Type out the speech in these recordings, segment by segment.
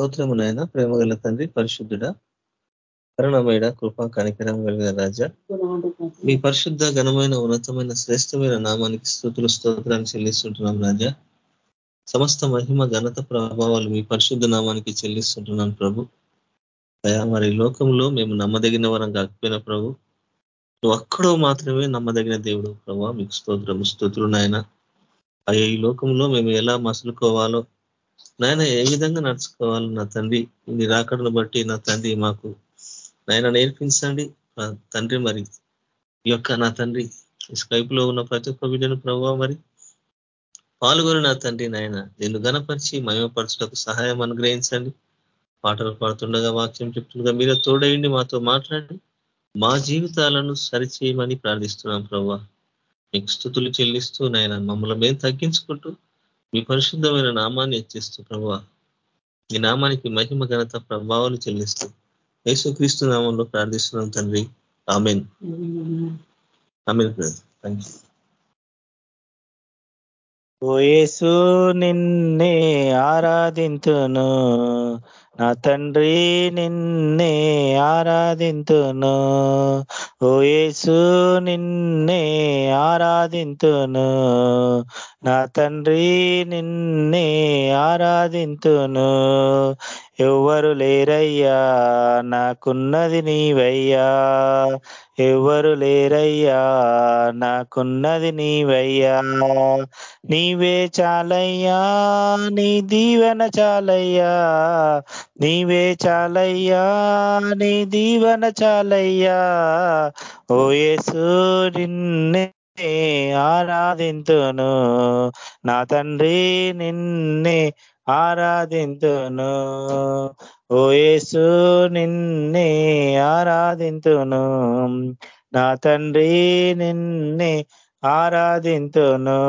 స్తోత్రము నాయన ప్రేమ గల తండ్రి పరిశుద్ధుడ కరుణమైన కృపా కనికరం కలిగిన రాజా. మీ పరిశుద్ధ ఘనమైన ఉన్నతమైన శ్రేష్టమైన నామానికి స్థుతులు స్తోత్రాన్ని చెల్లిస్తుంటున్నాం రాజా. సమస్త మహిమ ఘనత ప్రభావాలు మీ పరిశుద్ధ నామానికి చెల్లిస్తుంటున్నాను ప్రభు. అయా మరి లోకంలో మేము నమ్మదగిన వరం కాకపోయిన ప్రభు నువ్వు అక్కడో మాత్రమే నమ్మదగిన దేవుడు ప్రభు. మీకు స్తోత్రము స్థుతులు నాయన. అయ్యా ఈ లోకంలో మేము ఎలా మసులుకోవాలో నాయన ఏ విధంగా నడుచుకోవాలి నా తండ్రి? రాకడను బట్టి నా తండ్రి మాకు నాయన నేర్పించండి. తండ్రి మరి ఈ యొక్క నా తండ్రి స్కైప్లో ఉన్న ప్రతి ఒక్క బిడ్డను ప్రభావ మరి పాల్గొని నా తండ్రి నాయన నిన్ను గనపరిచి మయమపరచుటకు సహాయం అనుగ్రహించండి. పాటలు పాడుతుండగా వాక్యం చెప్తుండగా మీరే తోడయండి మాతో మాట్లాడి మా జీవితాలను సరిచేయమని ప్రార్థిస్తున్నాం ప్రభా మీకు స్థుతులు చెల్లిస్తూ నాయన మమ్మల్ని మేము తగ్గించుకుంటూ మీ పరిశుద్ధమైన నామాన్ని హెచ్చిస్తూ ప్రభావ ఈ నామానికి మహిమ ఘనత ప్రభావాలు చెల్లిస్తూ యేసుక్రీస్తు నామంలో ప్రార్థిస్తున్నాం తండ్రి. ఆమెన్. ఆమెన్ థ్యాంక్ యూ ఓయేసు నిన్నే ఆరాధింతును. నా తండ్రి నిన్నే ఆరాధింతును. ఓయేసు నిన్నే ఆరాధింతును. నా తండ్రి నిన్నే ఆరాధింతును. ఎవ్వరు లేరయ్యా నాకున్నది నీవయ్యా. ఎవరు లేరయ్యా నాకున్నది నీవయ్యా. నీవే చాలయ్యా నీ దీవెన చాలయ్యా. నీవే చాలయ్యా నీ దీవన చాలయ్యా. ఓ యేసు నిన్నే ఆరాధింతును. నా తండ్రి నిన్నే ఆరాధింతును. ఓయేసు నిన్నే ఆరాధింతును. నా తండ్రి నిన్నే ఆరాధింతును.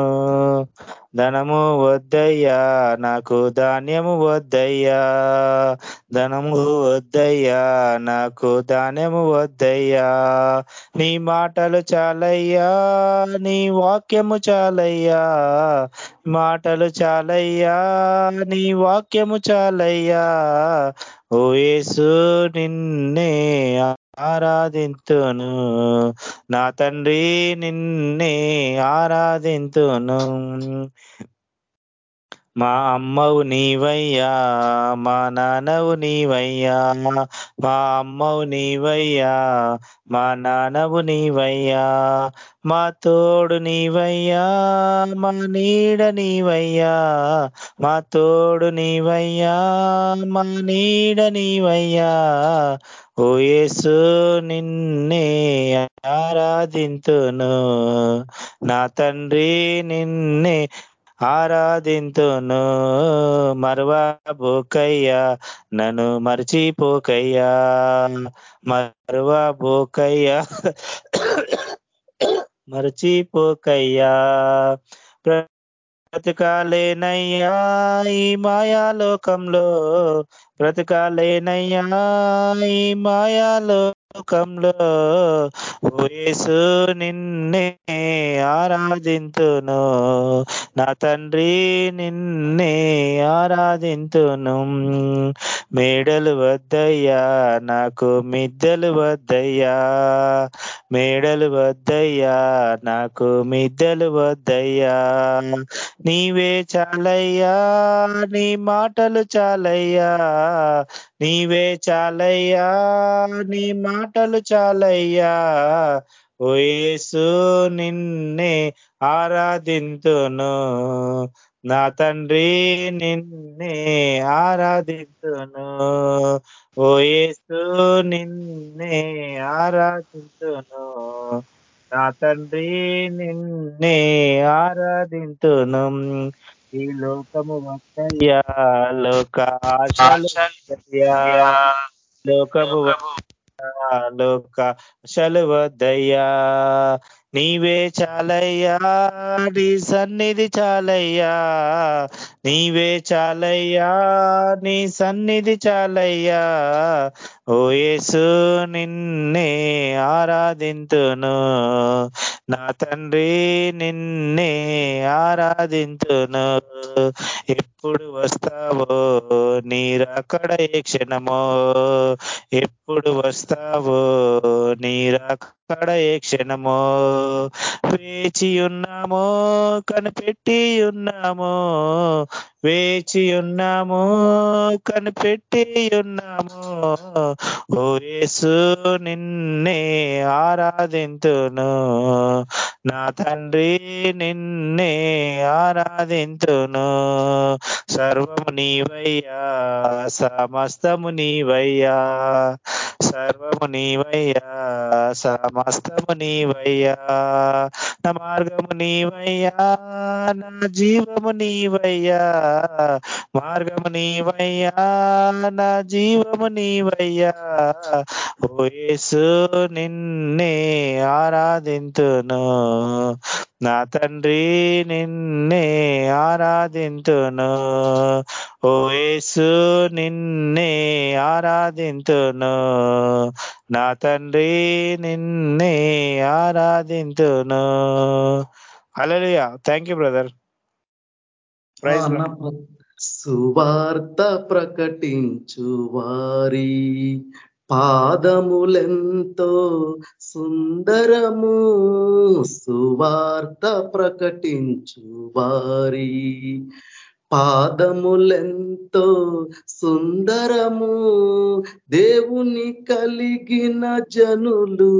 ధనము వద్దయ్యా నాకు ధాన్యము వద్దయ్యా. ధనము వద్దయ్యా నాకు ధాన్యము వద్దయ్యా. నీ మాటలు చాలయ్యా నీ వాక్యము చాలయ్యా. మాటలు చాలయ్యా నీ వాక్యము చాలయ్యా. ఓ యేసు నిన్నే ఆరాధింతును. నా తండ్రి నిన్నే ఆరాధింతును. మా అమ్మవు నీవయ్యా మా నానవు నీవయ్యా మా అమ్మవు నీవయ్యా మా నానవు నీవయ్యా మా తోడు నీవయ్యా మా నీడ నీవయ్యా మా తోడు నీవయ్యా మా నీడ నీవయ్యా ఓ యేసు నిన్నే ఆరాధింతును. నా తండ్రి నిన్నే ఆరాధింతును. మరవబోకయ్యా నన్ను మర్చిపోకయ్యా. మరవబోకయ్యా మర్చిపోకయ్యా. బ్రతకాలేనయ్యా ఈ మాయాలోకంలో. బ్రతకాలేనయ్యా ఈ లోకంలో ఓయేసు నిన్నే ఆరాధింతును. నా తండ్రి నిన్నే ఆరాధింతును. మేడలు వద్దయ్యా నాకు మిద్దెలు వద్దయ్యా. మేడలు వద్దయ్యా నాకు మిద్దెలు వద్దయ్యా. నీవే చాలయ్యా నీ మాటలు చాలయ్యా. నీవే చాలయ్యా నీ మాటలు చాలయ్యా. ఓయేసు నిన్నే ఆరాధింతును. నా తండ్రి నిన్నే ఆరాధింతును. ఓయేసు నిన్నే ఆరాధింతును. నా తండ్రి నిన్నే ఆరాధింతును. ఈ లోకము వద్దయ్యా లోక ఆశలయ్యా లోకము లోక ఆశలు వద్దయ్యా. నీవే చాలయ్యా. నీ సన్నిధి చాలయ్యా. నీవే చాలయ్యా. నీ సన్నిధి చాలయ్యా. ఓ యేసు నిన్నే ఆరాధింతును. నా తండ్రి నిన్నే ఆరాధింతును. ఎప్పుడు వస్తావో నీరక్కడ ఏ క్షణమో. ఎప్పుడు వస్తావో నీరక్కడ ఏ క్షణమో. వేచి ఉన్నామో కనిపెట్టి ఉన్నామో. వేచి ఉన్నాము కనిపెట్టి ఉన్నాము ఓ యేసు నిన్నే ఆరాధింతును. నా తండ్రి నిన్నే ఆరాధింతును. సర్వము నీవయ్యా సమస్తము నీవయ్యా. సర్వము నీవయ్యా సమస్తము నీవయ్యా. నా మార్గము నీవయ్యా నా జీవము నీవయ్యా. మార్గము నీవయ్యా నా జీవము నీవయ్యా. ఓయేసు నిన్నే ఆరాధింతును. నా తండ్రి నిన్నే ఆరాధింతును. ఓయేసు నిన్నే ఆరాధింతును. నా తండ్రి నిన్నే ఆరాధింతును. అలలియా థ్యాంక్ యూ బ్రదర్. సువార్త ప్రకటించు వారి పాదములెంతో సుందరము సువార్త ప్రకటించు వారి పాదములెంతో సుందరము దేవుని కలిగిన జనులు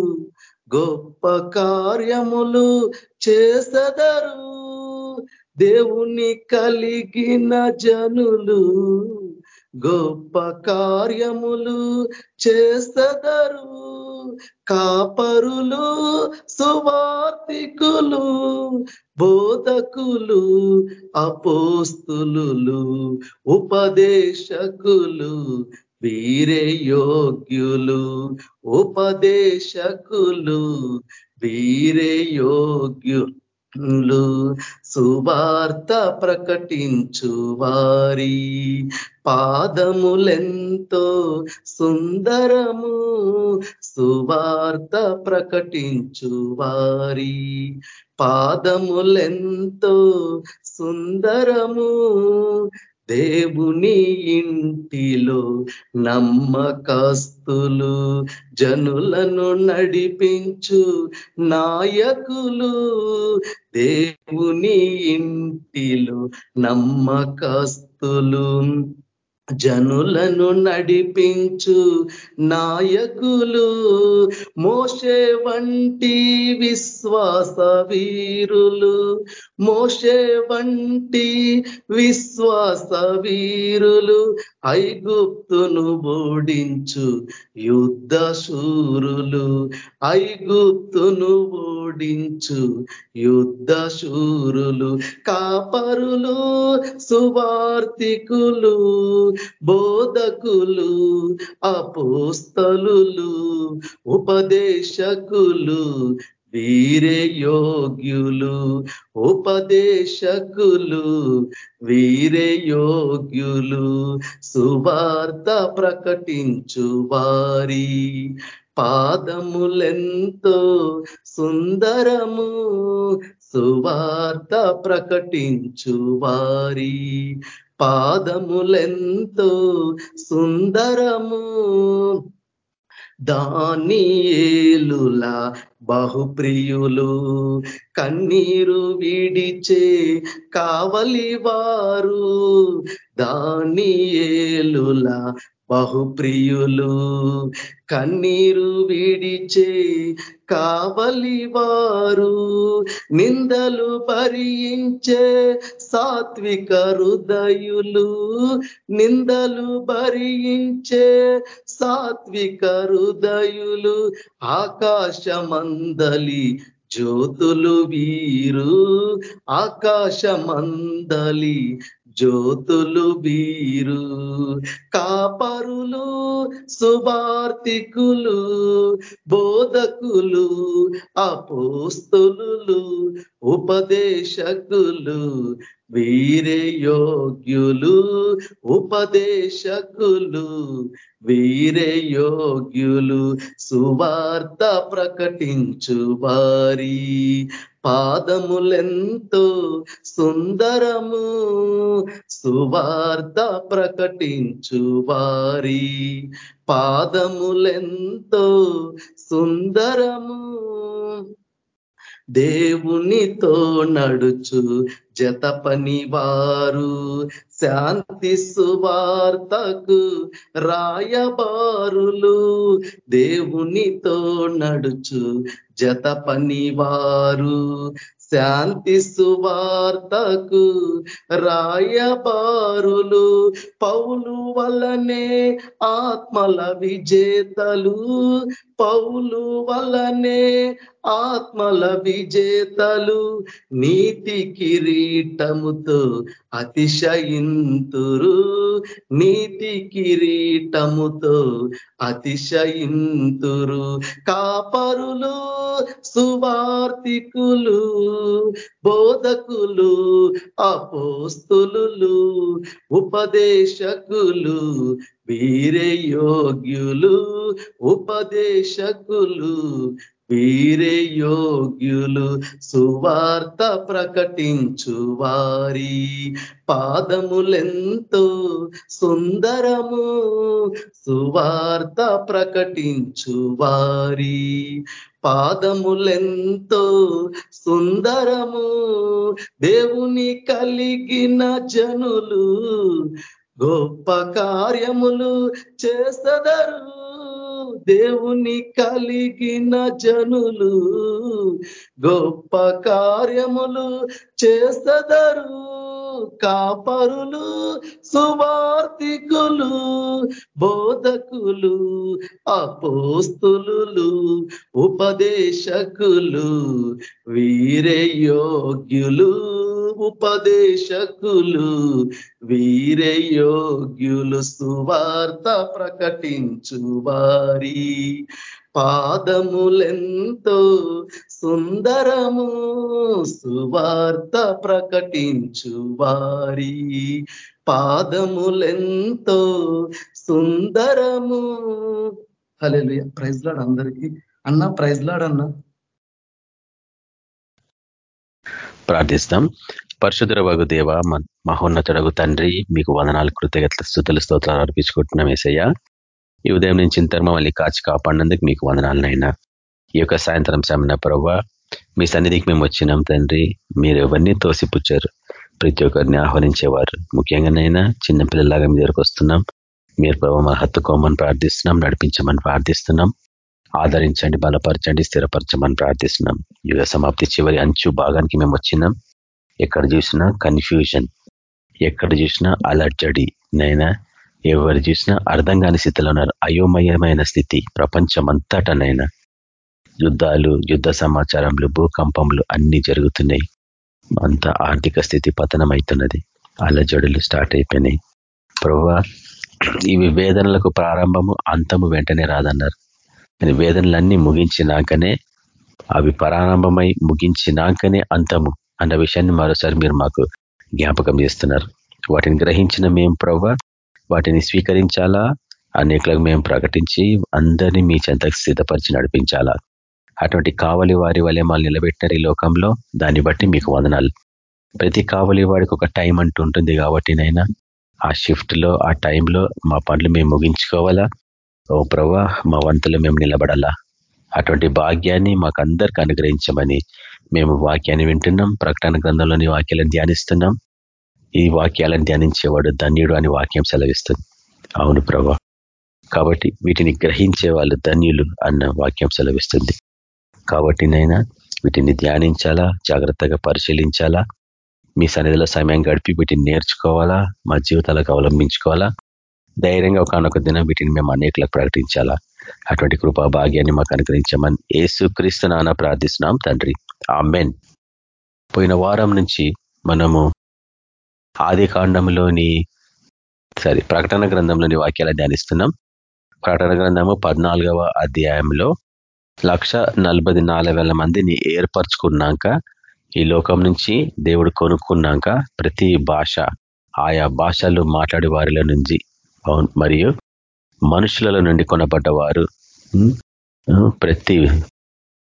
గొప్ప కార్యములు చేసదరు. దేవుని కలిగిన జనులు గొప్ప కార్యములు చేస్తదరు. కాపరులు సువార్తికులు బోధకులు అపోస్తులు ఉపదేశకులు వీరే యోగ్యులు. ఉపదేశకులు వీరే యోగ్యులు. సువార్త ప్రకటించు వారి పాదములెంతో సుందరము సువార్త ప్రకటించు వారి పాదములెంతో సుందరము దేవుని ఇంటిలో నమ్మకాస్తులు జనులను నడిపించు నాయకులు. దేవుని ఇంటిలో నమ్మకాస్తులు జనులను నడిపించు నాయకులు. మోషే వంటి విశ్వాస వీరులు. మోషే వంటి విశ్వాస వీరులు. ఐగుప్తును ఓడించు యుద్ధ శూరులు ఐగుప్తును ఓడించు యుద్ధ శూరులు కాపరులు సువార్తికులు బోధకులు అపోస్తలు ఉపదేశకులు వీరే యోగ్యులు ఉపదేశకులు వీరే యోగ్యులు సువార్త ప్రకటించు వారి పాదములెంతో సుందరము సువార్త ప్రకటించు వారి. పాదములెంతో సుందరము దానియేలుల బహుప్రియులు. కన్నీరు విడిచే కావలి వారు దానియేలుల బహుప్రియులు కన్నీరు విడిచే కావలి వారు నిందలు భరించే సాత్విక హృదయులు నిందలు భరించే సాత్విక హృదయులు ఆకాశమందలి జ్యోతులు వీరు ఆకాశమందలి జ్యోతులు వీరు కాపరులు సువార్తికులు బోధకులు అపోస్తులు ఉపదేశకులు వీరే యోగ్యులు ఉపదేశకులు వీరే యోగ్యులు సువార్త ప్రకటించు వారి పాదములెంతో సుందరము సువార్త ప్రకటించు వారి. పాదములెంతో సుందరము దేవునితో నడుచు జత పని వారు శాంతి సువార్తకు రాయబారులు దేవునితో నడుచు జత పనివారు శాంతి సువార్తకు రాయబారులు. పౌలు వలనే ఆత్మల విజేతలు. పౌలు వలనే ఆత్మల విజేతలు నీతి కిరీటముతో అతిశయింతురు. నీతి కిరీటముతో అతిశయింతురు. కాపరులు సువార్తికులు బోధకులు అపోస్తులు ఉపదేశకులు వీరే యోగ్యులు ఉపదేశకులు వీరే యోగ్యులు సువార్త ప్రకటించు వారి పాదములెంతో సుందరము సువార్త ప్రకటించు వారి పాదములెంతో సుందరము దేవుని కలిగిన జనులు గొప్ప కార్యములు చేసదరు. దేవుని కలిగిన జనులు గొప్ప కార్యములు చేసదరు. కాపరులు సువార్తికులు బోధకులు అపోస్తులు ఉపదేశకులు వీరే యోగ్యులు ఉపదేశకులు వీరే యోగ్యులు సువార్త ప్రకటించు వారి పాదములెంతో సుందరము సువార్త ప్రకటించు వారి పాదములెంతో సుందరము. హలే ప్రైజ్ లాడ్ అందరికీ. అన్న ప్రైజ్ లాడ్ అన్న. ప్రార్థిస్తాం. పరశుధరవగు దేవ మహోన్నతుడగు తండ్రి మీకు వందనాలు కృతజ్ఞత స్థుతుల స్తోత్రాలు అర్పించుకుంటున్నాం ఏసయ్య. ఈ ఉదయం నుంచి ఇంత మళ్ళీ కాచి కాపాడినందుకు మీకు వందనాలనైనా. ఈ యొక్క సాయంత్రం సమయ ప్రవ్వ మీ సన్నిధికి మేము వచ్చినాం తండ్రి. మీరు ఎవరిని తోసిపుచ్చారు? ప్రతి ఒక్కరిని ఆహ్వానించేవారు. ముఖ్యంగానైనా చిన్నపిల్లలాగా మీ దగ్గరకు వస్తున్నాం. మీరు ప్రభావ మన హత్తుకోమని ప్రార్థిస్తున్నాం నడిపించమని ప్రార్థిస్తున్నాం. ఆదరించండి బలపరచండి స్థిరపరచమని ప్రార్థిస్తున్నాం. యుగ సమాప్తి చివరి అంచు భాగానికి మేము వచ్చినాం. ఎక్కడ చూసినా కన్ఫ్యూజన్ ఎక్కడ చూసినా అలర్జడి నైనా? ఎవరు చూసినా అర్థం కాని స్థితిలో ఉన్నారు. అయోమయమైన స్థితి ప్రపంచమంతటనైనా యుద్ధాలు యుద్ధ సమాచారంలు భూకంపములు అన్ని జరుగుతున్నాయి. అంత ఆర్థిక స్థితి పతనం అవుతున్నది అలజడులు స్టార్ట్ అయిపోయినాయి. ప్రభా ఇవి వేదనలకు ప్రారంభము అంతము వెంటనే రాదన్నారు. వేదనలన్నీ ముగించినాకనే అవి ప్రారంభమై ముగించినాకనే అంతము అన్న విషయాన్ని మరోసారి మీరు మాకు జ్ఞాపకం చేస్తున్నారు. వాటిని గ్రహించిన మేము ప్రవ్వ వాటిని స్వీకరించాలా? అనేకులకు మేము ప్రకటించి అందరినీ మీ చెంతకు సిద్ధపరిచి నడిపించాలా? అటువంటి కావలి వారి వలె మాలు నిలబెట్టినారు ఈ లోకంలో. దాన్ని బట్టి మీకు వందనాలు. ప్రతి కావలి వాడికి ఒక టైం అంటూ ఉంటుంది కాబట్టి నైనా ఆ షిఫ్ట్లో ఆ టైంలో మా పనులు మేము ముగించుకోవాలా? ఓ ప్రవ్వా మా వంతులు మేము నిలబడాలా? అటువంటి భాగ్యాన్ని మాకు అందరికి అనుగ్రహించమని మేము వాక్యాన్ని వింటున్నాం. ప్రకటన గ్రంథంలోని వాక్యాలను ధ్యానిస్తున్నాం. ఈ వాక్యాలను ధ్యానించేవాడు ధన్యుడు అని వాక్యం సెలవిస్తుంది. అవును ప్రభా. కాబట్టి వీటిని గ్రహించే వాళ్ళు ధన్యులు అన్న వాక్యం సెలవిస్తుంది. కాబట్టి నైనా వీటిని ధ్యానించాలా? జాగ్రత్తగా పరిశీలించాలా? మీ సన్నిధిలో సమయం గడిపి వీటిని నేర్చుకోవాలా? మా జీవితాలకు అవలంబించుకోవాలా? ధైర్యంగా ఒకనొక దినం వీటిని మేము అనేకలకు ప్రకటించాలా? అటువంటి కృపా భాగ్యాన్ని మాకు అనుగ్రహించమని ఏసు నాన్న ప్రార్థిస్తున్నాం తండ్రి. ఆ పోయిన వారం నుంచి మనము ఆది కాండంలోని సరే ప్రకటన గ్రంథంలోని వాక్యాలు ధ్యానిస్తున్నాం. ప్రకటన గ్రంథము పద్నాలుగవ అధ్యాయంలో లక్ష మందిని ఏర్పరచుకున్నాక ఈ లోకం నుంచి దేవుడు కొనుక్కున్నాక ప్రతి భాష ఆయా భాషలు మాట్లాడే వారిలో నుంచి మరియు మనుషుల నుండి కొనబడ్డవారు ప్రతి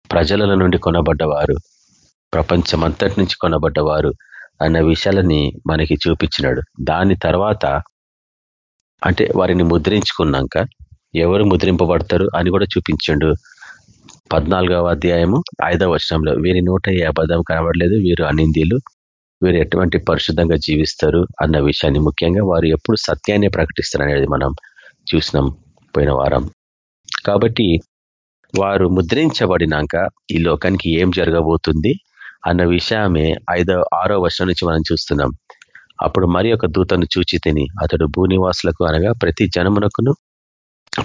ప్రజల నుండి కొనబడ్డవారు ప్రపంచమంతటి నుంచి కొనబడ్డవారు అన్న విషయాలని మనకి చూపించినాడు. దాని తర్వాత అంటే వారిని ముద్రించుకున్నాక ఎవరు ముద్రింపబడతారు అని కూడా చూపించండు. పద్నాలుగవ అధ్యాయము ఐదవ వర్షంలో వీరి నూట ఏ అబద్ధం కనబడలేదు వీరు అనిందీలు వీరు ఎటువంటి పరిశుద్ధంగా జీవిస్తారు అన్న విషయాన్ని ముఖ్యంగా వారు ఎప్పుడు సత్యాన్ని ప్రకటిస్తారు అనేది మనం చూసినాం పోయిన వారం. కాబట్టి వారు ముద్రించబడినాక ఈ లోకానికి ఏం జరగబోతుంది అన్న విషయమే ఐదో ఆరో వర్షం నుంచి మనం చూస్తున్నాం. అప్పుడు మరి ఒక దూతను చూచి తిని అతడు భూనివాసులకు అనగా ప్రతి జనమునకును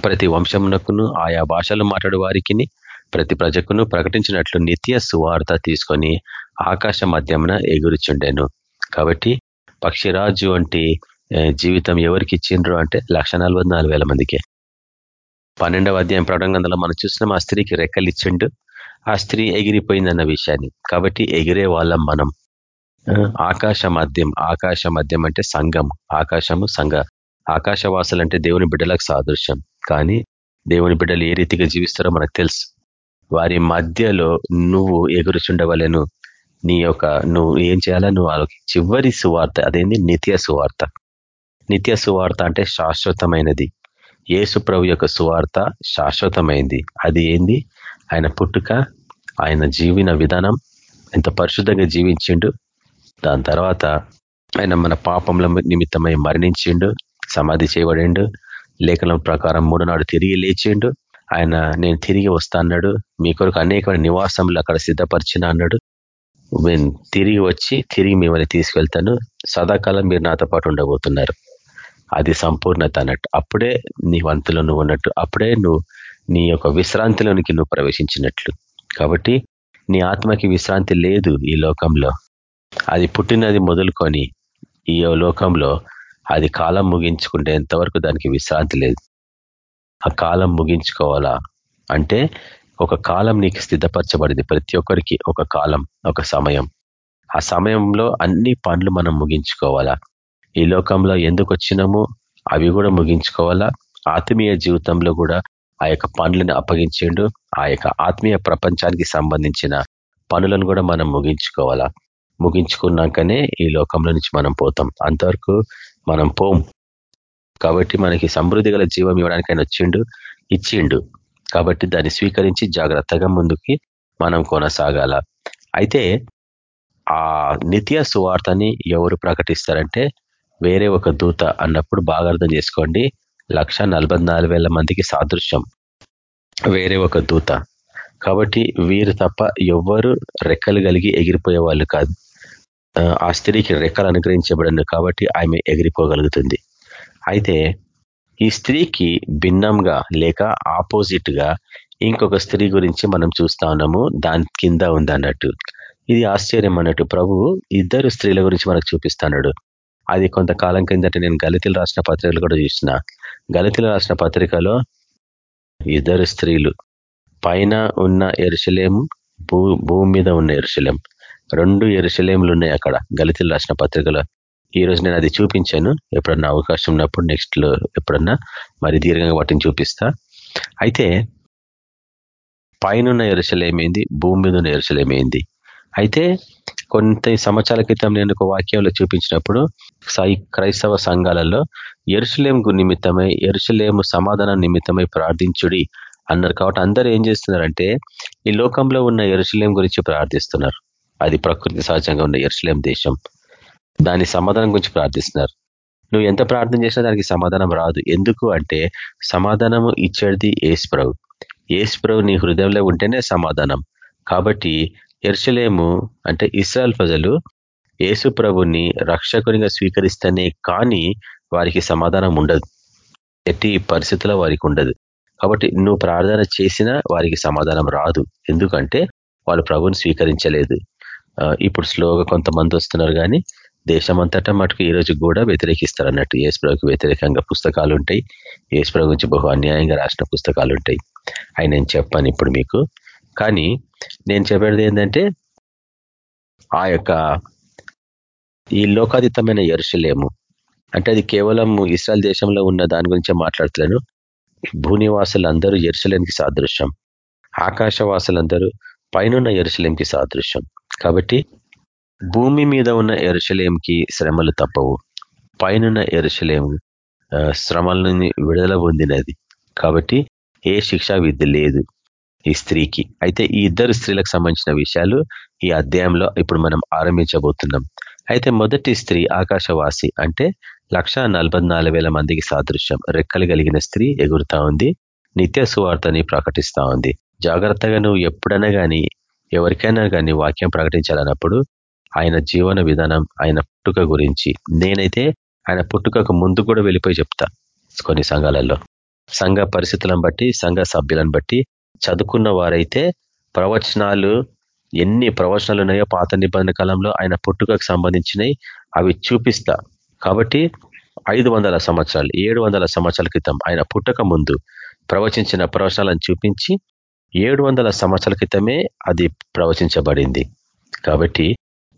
ప్రతి వంశమునకును ఆయా భాషలు మాట్లాడు వారికి ప్రతి ప్రజకును ప్రకటించినట్లు నిత్య సువార్త తీసుకొని ఆకాశ మధ్యమున ఎగురుచుండెను. కాబట్టి పక్షిరాజు వంటి జీవితం ఎవరికి ఇచ్చిండ్రు అంటే లక్ష మందికి. పన్నెండవ అధ్యాయం ప్రకటన మనం చూసినాం ఆ స్త్రీకి రెక్కలు ఇచ్చిండు ఆ స్త్రీ ఎగిరిపోయిందన్న విషయాన్ని. కాబట్టి ఎగిరే వాళ్ళం మనం. ఆకాశ మద్యం ఆకాశ మద్యం అంటే సంఘం. ఆకాశము సంఘ. ఆకాశవాసులు అంటే దేవుని బిడ్డలకు సాదృశ్యం. కానీ దేవుని బిడ్డలు ఏ రీతిగా జీవిస్తారో మనకు తెలుసు. వారి మధ్యలో నువ్వు ఎగురుచుండవలను. నీ యొక్క నువ్వు ఏం చేయాలా? నువ్వు చివరి సువార్త. అదేంది? నిత్య సువార్త. నిత్య సువార్త అంటే శాశ్వతమైనది. యేసు ప్రభు యొక్క సువార్త శాశ్వతమైంది. అది ఏంది? ఆయన పుట్టుక ఆయన జీవిన విధానం ఎంత పరిశుద్ధంగా జీవించిండు దాని తర్వాత ఆయన మన పాపంల నిమిత్తమై మరణించిండు సమాధి చేయబడిండు లేఖనం ప్రకారం మూడు నాడు తిరిగి లేచిండు ఆయన నేను తిరిగి వస్తా అన్నాడు మీ కొరకు అనేకమైన నివాసములు అక్కడ సిద్ధపరిచిన అన్నాడు. తిరిగి వచ్చి తిరిగి మిమ్మల్ని తీసుకెళ్తాను సదాకాలం మీరు నాతో పాటు ఉండబోతున్నారు. అది సంపూర్ణత అన్నట్టు. అప్పుడే నీ వంతులో నువ్వు ఉన్నట్టు అప్పుడే నువ్వు నీ యొక్క విశ్రాంతిలోనికి నువ్వు ప్రవేశించినట్లు. కాబట్టి నీ ఆత్మకి విశ్రాంతి లేదు ఈ లోకంలో. అది పుట్టినది మొదలుకొని ఈ లోకంలో అది కాలం ముగించుకుంటే ఎంతవరకు దానికి విశ్రాంతి లేదు. ఆ కాలం ముగించుకోవాలా? అంటే ఒక కాలం నీకు స్థితపరచబడింది ప్రతి ఒక్కరికి ఒక కాలం ఒక సమయం. ఆ సమయంలో అన్ని పనులు మనం ముగించుకోవాలా? ఈ లోకంలో ఎందుకు వచ్చినామో అవి కూడా ముగించుకోవాలా? ఆత్మీయ జీవితంలో కూడా ఆ యొక్క పనులను అప్పగించిండు. ఆ యొక్క ఆత్మీయ ప్రపంచానికి సంబంధించిన పనులను కూడా మనం ముగించుకోవాలా? ముగించుకున్నాకనే ఈ లోకంలో నుంచి మనం పోతాం. అంతవరకు మనం పోం. కాబట్టి మనకి సమృద్ధి గల జీవం ఇవ్వడానికి ఆయన వచ్చిండు ఇచ్చిండు. కాబట్టి దాన్ని స్వీకరించి జాగ్రత్తగా ముందుకి మనం కొనసాగాల. అయితే ఆ నిత్య సువార్తని ఎవరు ప్రకటిస్తారంటే వేరే ఒక దూత అన్నప్పుడు బాగా అర్థం చేసుకోండి. లక్ష మందికి సాదృశ్యం. వేరే ఒక దూత. కాబట్టి వీరు తప్ప ఎవ్వరు రెక్కలు కలిగి ఎగిరిపోయే వాళ్ళు కాదు. ఆ స్త్రీకి రెక్కలు అనుగ్రహించబడను కాబట్టి ఆమె ఎగిరిపోగలుగుతుంది. అయితే ఈ స్త్రీకి భిన్నంగా లేక ఆపోజిట్గా ఇంకొక స్త్రీ గురించి మనం చూస్తా ఉన్నాము. దాని కింద ఉంది అన్నట్టు. ఇది ఆశ్చర్యం అన్నట్టు. ప్రభు ఇద్దరు స్త్రీల గురించి మనకు చూపిస్తున్నాడు. అది కొంతకాలం కిందట నేను గలితులు రాసిన పత్రికలు కూడా చూసిన. గలితులు రాసిన పత్రికలో ఇద్దరు స్త్రీలు పైన ఉన్న ఎరుశలేం భూ భూమి మీద ఉన్న ఎరుశలేం రెండు ఎరుశలేములు ఉన్నాయి అక్కడ గలితులు రాసిన పత్రికలో. ఈ రోజు నేను అది చూపించాను. ఎప్పుడన్నా అవకాశం ఉన్నప్పుడు నెక్స్ట్లో ఎప్పుడన్నా మరి దీర్ఘంగా వాటిని చూపిస్తా. అయితే పైన ఎరుశలేమైంది భూమి మీద ఉన్న ఎరుశలేమైంది అయితే కొంత సంవత్సరాల క్రితం నేను ఒక వాక్యంలో చూపించినప్పుడు సాయి క్రైస్తవ సంఘాలలో ఎరుసలేం నిమిత్తమై ఎరుసలేము సమాధానం నిమిత్తమై ప్రార్థించుడి అన్నారు. కాబట్టి అందరూ ఏం చేస్తున్నారంటే ఈ లోకంలో ఉన్న ఎరుసలేం గురించి ప్రార్థిస్తున్నారు. అది ప్రకృతి సహజంగా ఉన్న ఎరుసలేం దేశం. దాని సమాధానం గురించి ప్రార్థిస్తున్నారు. నువ్వు ఎంత ప్రార్థన చేసినా దానికి సమాధానం రాదు. ఎందుకు అంటే సమాధానము ఇచ్చేది ఏసుప్రభు ఏసుప్రభు నీ హృదయంలో ఉంటేనే సమాధానం. కాబట్టి ఎర్షలేము అంటే ఇస్రాయల్ ప్రజలు యేసు ప్రభుని రక్షకునిగా స్వీకరిస్తేనే కానీ వారికి సమాధానం ఉండదు. ఎట్టి పరిస్థితుల్లో వారికి ఉండదు. కాబట్టి నువ్వు ప్రార్థన చేసినా వారికి సమాధానం రాదు. ఎందుకంటే వాళ్ళు ప్రభుని స్వీకరించలేదు. ఇప్పుడు స్లోగా కొంతమంది వస్తున్నారు కానీ దేశమంతటా మటుకు ఈ రోజు కూడా వ్యతిరేకిస్తారు అన్నట్టు ఏసుప్రభుకి వ్యతిరేకంగా పుస్తకాలు ఉంటాయి. ఏసుప్రభు గురించి బహు అన్యాయంగా రాసిన పుస్తకాలు ఉంటాయి. ఆయన నేను చెప్పాను ఇప్పుడు మీకు. కానీ నేను చెప్పేది ఏంటంటే ఆ యొక్క ఈ లోకాతీతమైన ఎరుసలేము అంటే అది కేవలం ఇస్రాయల్ దేశంలో ఉన్న దాని గురించే మాట్లాడుతున్నాను. భూనివాసులందరూ ఎరుసలేంకి సాదృశ్యం ఆకాశవాసులందరూ పైనున్న ఎరుసలేంకి సాదృశ్యం. కాబట్టి భూమి మీద ఉన్న ఎరుసలేంకి శ్రమలు తప్పవు. పైనున్న ఎరుసలేం శ్రమల నుండి విడుదల పొందినది. కాబట్టి ఏ శిక్షా విధి లేదు. ఈ స్త్రీకి. అయితే ఈ ఇద్దరు స్త్రీలకు సంబంధించిన విషయాలు ఈ అధ్యాయంలో ఇప్పుడు మనం ఆరంభించబోతున్నాం. అయితే మొదటి స్త్రీ ఆకాశవాసి అంటే లక్ష మందికి సాదృశ్యం. రెక్కలు కలిగిన స్త్రీ ఎగురుతా ఉంది. నిత్య సువార్తని ప్రకటిస్తా ఉంది. జాగ్రత్తగా నువ్వు ఎప్పుడైనా కానీ ఎవరికైనా కానీ వాక్యం ప్రకటించాలన్నప్పుడు ఆయన జీవన విధానం ఆయన పుట్టుక గురించి నేనైతే ఆయన పుట్టుకకు ముందు కూడా వెళ్ళిపోయి చెప్తా. కొన్ని సంఘాలలో సంఘ పరిస్థితులను బట్టి సంఘ సభ్యులను బట్టి చదువుకున్న వారైతే ప్రవచనాలు ఎన్ని ప్రవచనాలు ఉన్నాయో పాత నిబంధన కాలంలో ఆయన పుట్టుకకు సంబంధించినవి అవి చూపిస్తా. కాబట్టి ఐదు వందల సంవత్సరాలు ఏడు వందల సంవత్సరాల క్రితం ఆయన పుట్టక ముందు ప్రవచించిన ప్రవచనాలను చూపించి ఏడు వందల సంవత్సరాల క్రితమే అది ప్రవచించబడింది. కాబట్టి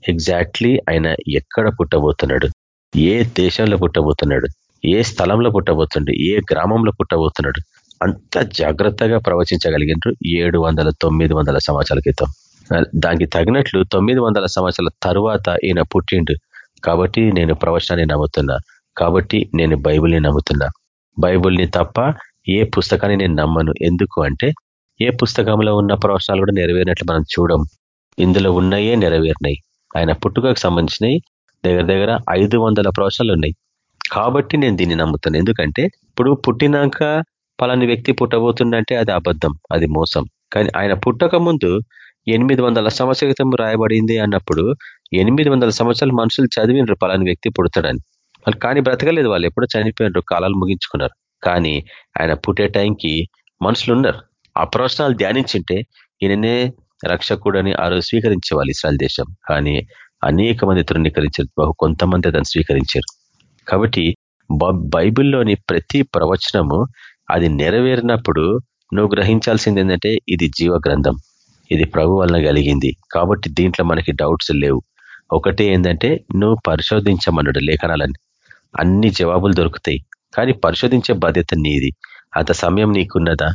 ఎగ్జాక్ట్లీ ఆయన ఎక్కడ పుట్టబోతున్నాడు? ఏ దేశంలో పుట్టబోతున్నాడు? ఏ స్థలంలో పుట్టబోతుండు ఏ గ్రామంలో పుట్టబోతున్నాడు? అంత జాగ్రత్తగా ప్రవచించగలిగినారు ఏడు వందల తొమ్మిది వందల సంవత్సరాల క్రితం. దానికి తగినట్లు తొమ్మిది వందల సంవత్సరాల తరువాత ఈయన పుట్టిండు. కాబట్టి నేను ప్రవచనాన్ని నమ్ముతున్నా. కాబట్టి నేను బైబిల్ని నమ్ముతున్నా. బైబిల్ని తప్ప ఏ పుస్తకాన్ని నేను నమ్మను. ఎందుకు అంటే ఏ పుస్తకంలో ఉన్న ప్రవచనాలు కూడా నెరవేరినట్లు మనం చూడం. ఇందులో ఉన్నాయే నెరవేరినాయి. ఆయన పుట్టుకకు సంబంధించినవి దగ్గర దగ్గర ఐదు వందల ప్రవచనాలు ఉన్నాయి. కాబట్టి నేను దీన్ని నమ్ముతాను ఎందుకంటే ఇప్పుడు పుట్టినాక పలాని వ్యక్తి పుట్టబోతుందంటే అది అబద్ధం అది మోసం. కానీ ఆయన పుట్టక ముందు ఎనిమిది వందల సంవత్సరాల క్రితం రాయబడింది అన్నప్పుడు ఎనిమిది వందల సంవత్సరాలు మనుషులు చదివినరు పలాని వ్యక్తి పుడతాడని. వాళ్ళు కానీ బ్రతకలేదు వాళ్ళు ఎప్పుడో చనిపోయినారు కాలాలు ముగించుకున్నారు. కానీ ఆయన పుట్టే టైంకి మనుషులు ఉన్నారు. ఆ ప్రవచనాలు ధ్యానించింటే ఈయననే రక్షకుడని ఆ రోజు స్వీకరించేవాళ్ళు ఇస్రాయల్ దేశం. కానీ అనేక మంది తృణీకరించారు బహు కొంతమంది దాన్ని స్వీకరించారు. కాబట్టి బైబిల్లోని ప్రతి ప్రవచనము అది నెరవేరినప్పుడు నువ్వు గ్రహించాల్సింది ఏంటంటే ఇది జీవ గ్రంథం ఇది ప్రభు వలన కలిగింది. కాబట్టి దీంట్లో మనకి డౌట్స్ లేవు. ఒకటి ఏంటంటే నువ్వు పరిశోధించమన్నాడు లేఖనాలని అన్ని జవాబులు దొరుకుతాయి. కానీ పరిశోధించే బాధ్యత నీది. అంత సమయం నీకున్నదా?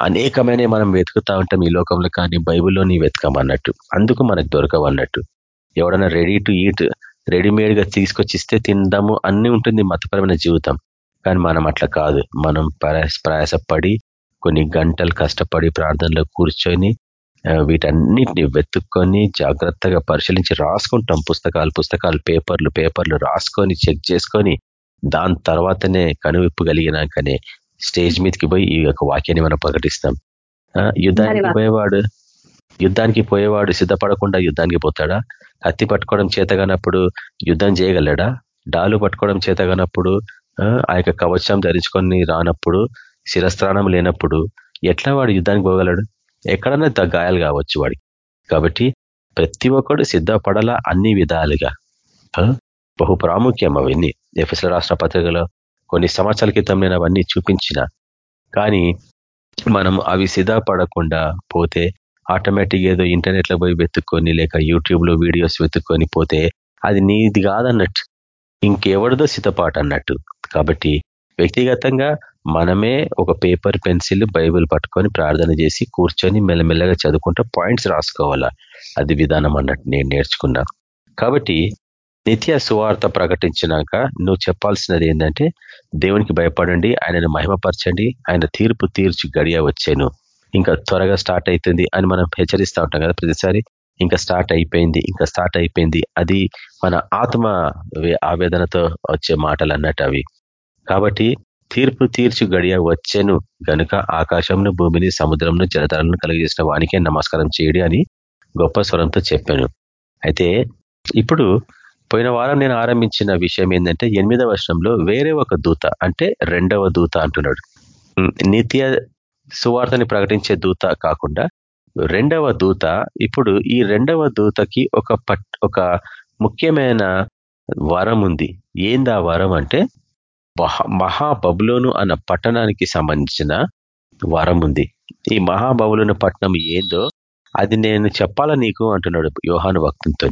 అనేకమైన మనం వెతుకుతా ఉంటాం ఈ లోకంలో కానీ బైబిల్లో నీ వెతకమన్నట్టు. అందుకు మనకు దొరకవన్నట్టు. ఎవడన్నా రెడీ టు ఈట్ రెడీమేడ్గా తీసుకొచ్చిస్తే తీసుకొచ్చి ఇస్తే తిందాము అన్ని ఉంటుంది మతపరమైన జీవితం. కానీ మనం అట్లా కాదు. మనం ప్రయాసపడి కొన్ని గంటలు కష్టపడి ప్రార్థనలో కూర్చొని వీటన్నిటిని వెతుక్కొని జాగ్రత్తగా పరిశీలించి రాసుకుంటాం. పుస్తకాలు పుస్తకాలు పేపర్లు పేపర్లు రాసుకొని చెక్ చేసుకొని దాని తర్వాతనే కనువిప్పు కలిగినాకనే స్టేజ్ మీదకి పోయి ఈ యొక్క వాక్యాన్ని మనం ప్రకటిస్తాం. యుద్ధానికి పోయేవాడు యుద్ధానికి పోయేవాడు సిద్ధపడకుండా యుద్ధానికి పోతాడా? కత్తి పట్టుకోవడం చేతగానప్పుడు యుద్ధం చేయగలడా? డాలు పట్టుకోవడం చేతగానప్పుడు ఆ యొక్క కవచం ధరించుకొని రానప్పుడు శిరస్త్రాణం లేనప్పుడు ఎట్లా వాడు యుద్ధానికి పోగలడు? ఎక్కడన్నా గాయాలు కావచ్చు వాడికి. కాబట్టి ప్రతి ఒక్కడు సిద్ధపడాలా అన్ని విధాలుగా. బహు ప్రాముఖ్యం అవన్నీ. ఎఫ్ఎస్ల రాష్ట్ర పత్రికలో కొన్ని సంవత్సరాల క్రితం నేను అవన్నీ చూపించిన. కానీ మనం అవి సిద్ధపడకుండా పోతే ఆటోమేటిక్ ఏదో ఇంటర్నెట్లో పోయి వెతుక్కొని లేక యూట్యూబ్లో వీడియోస్ వెతుక్కొని పోతే అది నీది కాదన్నట్టు. ఇంకెవరిదో సితపాట అన్నట్టు కాబట్టి వ్యక్తిగతంగా మనమే ఒక పేపర్ పెన్సిల్ బైబిల్ పట్టుకొని ప్రార్థన చేసి కూర్చొని మెల్లమెల్లగా చదువుకుంటూ పాయింట్స్ రాసుకోవాలా? అది విధానం అన్నట్టు నేను నేర్చుకున్నా. కాబట్టి నిత్య సువార్త ప్రకటించినాక నువ్వు చెప్పాల్సినది ఏంటంటే దేవునికి భయపడండి ఆయనను మహిమపరచండి ఆయన తీర్పు తీర్చి గడియ వచ్చాను. ఇంకా త్వరగా స్టార్ట్ అవుతుంది అని మనం హెచ్చరిస్తూ ఉంటాం కదా ప్రతిసారి. ఇంకా స్టార్ట్ అయిపోయింది ఇంకా స్టార్ట్ అయిపోయింది. అది మన ఆత్మ ఆవేదనతో వచ్చే మాటలు అన్నట్టు అవి. కాబట్టి తీర్పు తీర్చి గడియ వచ్చెను గనుక ఆకాశంను భూమిని సముద్రంను జలధరలను కలిగజేసిన వానికే నమస్కారం చేయడి అని గొప్ప స్వరంతో చెప్పాను. అయితే ఇప్పుడు పోయిన వారం నేను ఆరంభించిన విషయం ఏంటంటే ఎనిమిదవ వర్షంలో వేరే ఒక దూత అంటే రెండవ దూత అంటున్నాడు. నిత్య సువార్తని ప్రకటించే దూత కాకుండా రెండవ దూత ఇప్పుడు ఈ రెండవ దూతకి ఒక ఒక ముఖ్యమైన వరం ఉంది. ఏంది ఆ వరం అంటే మహాబబులోను అన్న పట్టణానికి సంబంధించిన వరం ఉంది. ఈ మహాబబులోను పట్టణం ఏందో అది నేను చెప్పాలా నీకు? అంటున్నాడు యోహాను భక్తులతో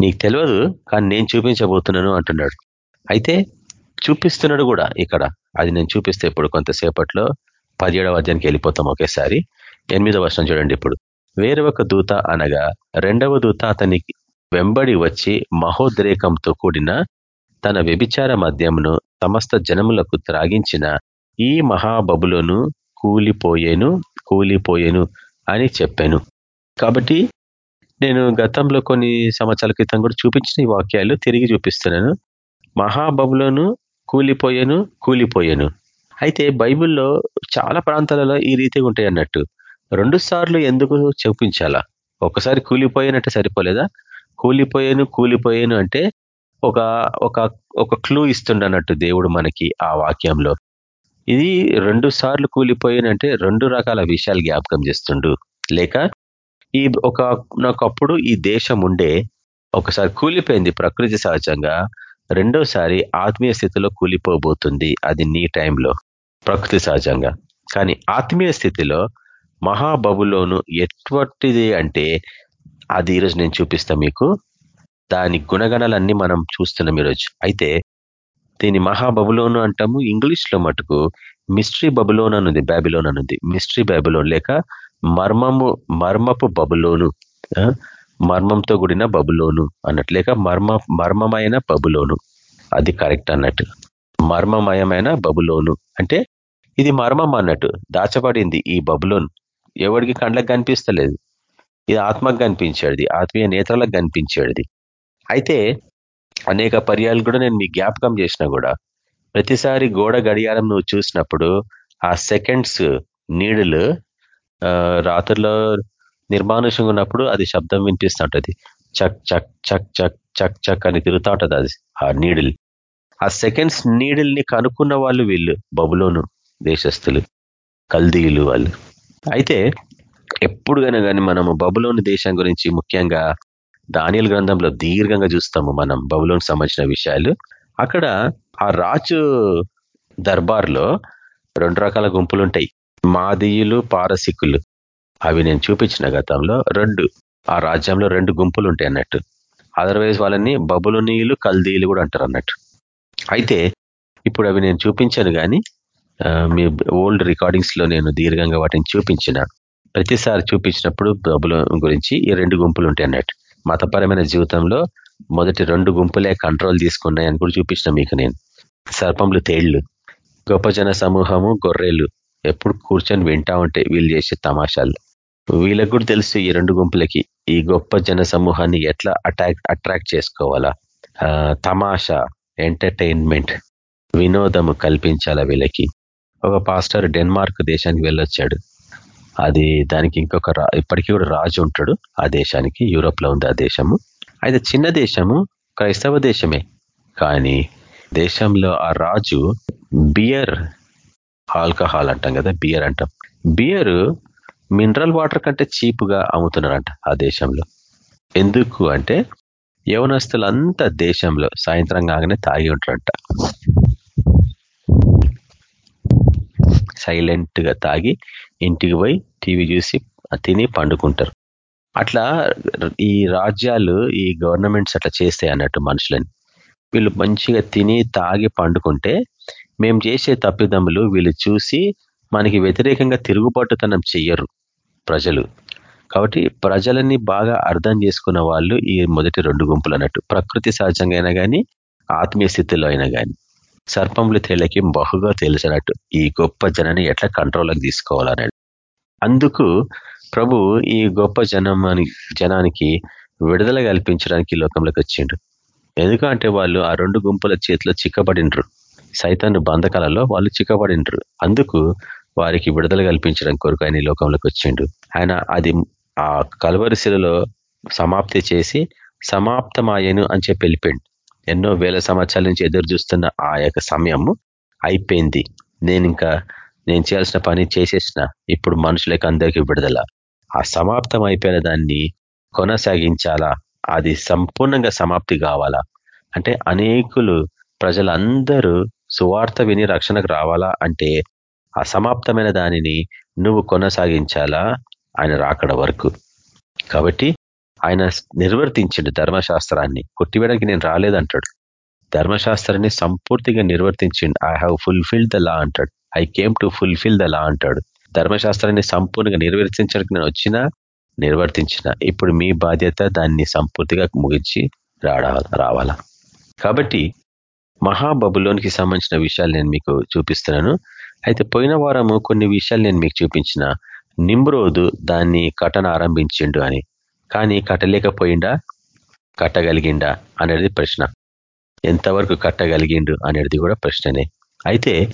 నీకు తెలియదు కానీ నేను చూపించబోతున్నాను అంటున్నాడు. అయితే చూపిస్తున్నాడు కూడా ఇక్కడ. అది నేను చూపిస్తే ఇప్పుడు కొంతసేపట్లో పదిహేడవ అధ్యాయానికి వెళ్ళిపోతాం ఒకేసారి. ఎనిమిదవ వర్షం చూడండి ఇప్పుడు. వేరే ఒక దూత అనగా రెండవ దూత అతనికి వెంబడి వచ్చి మహోద్రేకంతో కూడిన తన వ్యభిచార మద్యమును సమస్త జనములకు త్రాగించిన ఈ మహాబబులోను కూలిపోయేను కూలిపోయేను అని చెప్పాను. కాబట్టి నేను గతంలో కొన్ని సంవత్సరాల క్రితం కూడా చూపించిన ఈ వాక్యాలు తిరిగి చూపిస్తున్నాను. మహాబబులోను కూలిపోయేను కూలిపోయాను. అయితే బైబిల్లో చాలా ప్రాంతాలలో ఈ రీతిగా ఉంటాయి అన్నట్టు. రెండు సార్లు ఎందుకు చూపించాలా ఒకసారి కూలిపోయానంటే సరిపోలేదా? కూలిపోయాను కూలిపోయాను అంటే ఒక ఒక ఒక క్లూ ఇస్తుండన్నట్టు దేవుడు మనకి ఆ వాక్యంలో. ఇది రెండు సార్లు కూలిపోయానంటే రెండు రకాల విషయాలు జ్ఞాపకం చేస్తుండు. లేక ఈ ఒక నాకప్పుడు ఈ దేశం ఉండే ఒకసారి కూలిపోయింది ప్రకృతి సహజంగా రెండోసారి ఆత్మీయ స్థితిలో కూలిపోబోతుంది అది నీ టైంలో ప్రకృతి సహజంగా. కానీ ఆత్మీయ స్థితిలో మహాబబులోను ఎటువంటిది అంటే అది ఈరోజు నేను చూపిస్తా మీకు. దాని గుణగణాలన్నీ మనం చూస్తున్నాం ఈరోజు. అయితే దీని మహాబబులోను అంటాము. ఇంగ్లీష్లో మటుకు మిస్ట్రీ బబులోన్ అనుంది బ్యాబిలోన్ అనుంది మిస్ట్రీ బ్యాబిలోన్ లేక మర్మము మర్మపు బబులోను మర్మంతో కూడిన బబులోను అన్నట్టు. లేక మర్మ మర్మమైన బబులోను. అది కరెక్ట్ అన్నట్టు. మర్మమయమైన బబులోను. అంటే ఇది మర్మం అన్నట్టు. దాచబడింది ఈ బబులోన్. ఎవరికి కండ్లకు కనిపిస్తలేదు. ఇది ఆత్మకు కనిపించేది ఆత్మీయ నేత్రాలకు కనిపించేది. అయితే అనేక పర్యాలు కూడా నేను మీ జ్ఞాపకం చేసినా కూడా ప్రతిసారి గోడ గడియారం నువ్వు చూసినప్పుడు ఆ సెకండ్స్ నీడలు రాత్రిలో నిర్మానుషంగా ఉన్నప్పుడు అది శబ్దం వినిపిస్తుంటది. చక్ చక్ చక్ చక్ చక్ చక్ అని తిరుగుతూ ఉంటుంది అది ఆ నీడిల్. ఆ సెకండ్స్ నీడిల్ని కనుక్కున్న వాళ్ళు వీళ్ళు బబులోను దేశస్థులు కల్దీలు వాళ్ళు. అయితే ఎప్పుడు కానీ మనము బబులోని దేశం గురించి ముఖ్యంగా దానియల్ గ్రంథంలో దీర్ఘంగా చూస్తాము మనం బబులోనికి సంబంధించిన విషయాలు. అక్కడ ఆ రాజు దర్బార్లో రెండు రకాల గుంపులు ఉంటాయి మాదీయులు పారసికులు. అవి నేను చూపించిన గతంలో రెండు. ఆ రాజ్యంలో రెండు గుంపులు ఉంటాయి అన్నట్టు. అదర్వైజ్ వాళ్ళని బబులోనీయులు కల్దీయులు కూడా అంటారు అన్నట్టు. అయితే ఇప్పుడు అవి నేను చూపించాను కానీ మీ ఓల్డ్ రికార్డింగ్స్లో నేను దీర్ఘంగా వాటిని చూపించిన ప్రతిసారి చూపించినప్పుడు బబుల గురించి ఈ రెండు గుంపులు ఉంటాయి అన్నట్టు. మతపరమైన జీవితంలో మొదటి రెండు గుంపులే కంట్రోల్ తీసుకున్నాయని కూడా చూపించిన మీకు నేను. సర్పంలు తేళ్ళు గొప్ప జన సమూహము గొర్రెలు. ఎప్పుడు కూర్చొని వింటా ఉంటే వీళ్ళు చేసే తమాషాలు. వీళ్ళకు కూడా తెలుసు ఈ రెండు గుంపులకి ఈ గొప్ప జన సమూహాన్ని ఎట్లా అటాక్ అట్రాక్ట్ చేసుకోవాలా. తమాషా ఎంటర్టైన్మెంట్ వినోదము కల్పించాలా వీళ్ళకి. ఒక పాస్టర్ డెన్మార్క్ దేశానికి వెళ్ళొచ్చాడు. అది దానికి ఇంకొక ఇప్పటికీ కూడా రాజు ఉంటాడు ఆ దేశానికి యూరోప్లో ఉంది ఆ దేశము. అయితే చిన్న దేశము క్రైస్తవ దేశమే. కానీ దేశంలో ఆ రాజు బియర్ ఆల్కహాల్ అంటాం కదా బియర్ అంటాం. బియర్ మినరల్ వాటర్ కంటే చీప్గా అమ్ముతున్నారంట ఆ దేశంలో. ఎందుకు అంటే యవనస్తులంతా దేశంలో సాయంత్రం కాగానే తాగి ఉంటారంట. సైలెంట్గా తాగి ఇంటికి పోయి టీవీ చూసి తిని పండుకుంటారు. అట్లా ఈ రాజ్యాలు ఈ గవర్నమెంట్స్ అట్లా చేస్తాయి అన్నట్టు మనుషులని. వీళ్ళు మంచిగా తిని తాగి పండుకుంటే మేము చేసే తప్పిదమ్ములు వీళ్ళు చూసి మనకి వ్యతిరేకంగా తిరుగుబాటుతనం చెయ్యరు ప్రజలు. కాబట్టి ప్రజలని బాగా అర్థం చేసుకున్న వాళ్ళు ఈ మొదటి రెండు గుంపులు అన్నట్టు. ప్రకృతి సహజంగా అయినా కానీ ఆత్మీయ స్థితిలో అయినా కానీ సర్పంలు తేలికి బహుగా తెలిసినట్టు ఈ గొప్ప జనాన్ని ఎట్లా కంట్రోల్లోకి తీసుకోవాలన్నాడు అందుకు ప్రభు ఈ గొప్ప జనం జనానికి విడుదల కల్పించడానికి లోకంలోకి వచ్చిండు. ఎందుకంటే వాళ్ళు ఆ రెండు గుంపుల చేతిలో చిక్కబడినరు సైతాన్ని బంధకాలలో వాళ్ళు చిక్కబడినరు అందుకు వారికి విడుదల కల్పించడం కొరకు ఆయన లోకంలోకి వచ్చిండు. ఆయన అది ఆ కలవరిశిలలో సమాప్తి చేసి సమాప్తమాయను అని చెప్పి వెళ్ళిపోయిండు. ఎన్నో వేల సంవత్సరాల నుంచి ఎదురు చూస్తున్న ఆ యొక్క సమయము అయిపోయింది. నేను ఇంకా నేను చేయాల్సిన పని చేసేసిన ఇప్పుడు మనుషులకు అందరికీ విడుదల. ఆ సమాప్తం అయిపోయిన దాన్ని కొనసాగించాలా? అది సంపూర్ణంగా సమాప్తి కావాలా? అంటే అనేకులు ప్రజలందరూ సువార్త విని రక్షణకు రావాలా? అంటే అసమాప్తమైన దానిని నువ్వు కొనసాగించాలా? ఆయన రాకడ వరకు. కాబట్టి ఆయన నిర్వర్తించిండు ధర్మశాస్త్రాన్ని. కొట్టివేయడానికి నేను రాలేదంటాడు. ధర్మశాస్త్రాన్ని సంపూర్తిగా నిర్వర్తించిండు. I have fulfil the law అంటాడు. I came to fulfil the law అంటాడు. ధర్మశాస్త్రాన్ని సంపూర్ణంగా నిర్వర్తించడానికి నేను వచ్చినా నిర్వర్తించిన ఇప్పుడు మీ బాధ్యత దాన్ని సంపూర్తిగా ముగించి రావాలా? కాబట్టి మహాబబులోనికి సంబంధించిన విషయాలు నేను మీకు చూపిస్తున్నాను. అయితే పోయిన వారము కొన్ని విషయాలు నేను మీకు చూపించిన. నిమ్రోదు దాన్ని కటన ఆరంభించిండు అని. కానీ కట్టలేకపోయిండా? కట్టగలిగిండా? అనేది ప్రశ్న. ఎంతవరకు కట్టగలిగిండు అనేది కూడా ప్రశ్ననే. అయితే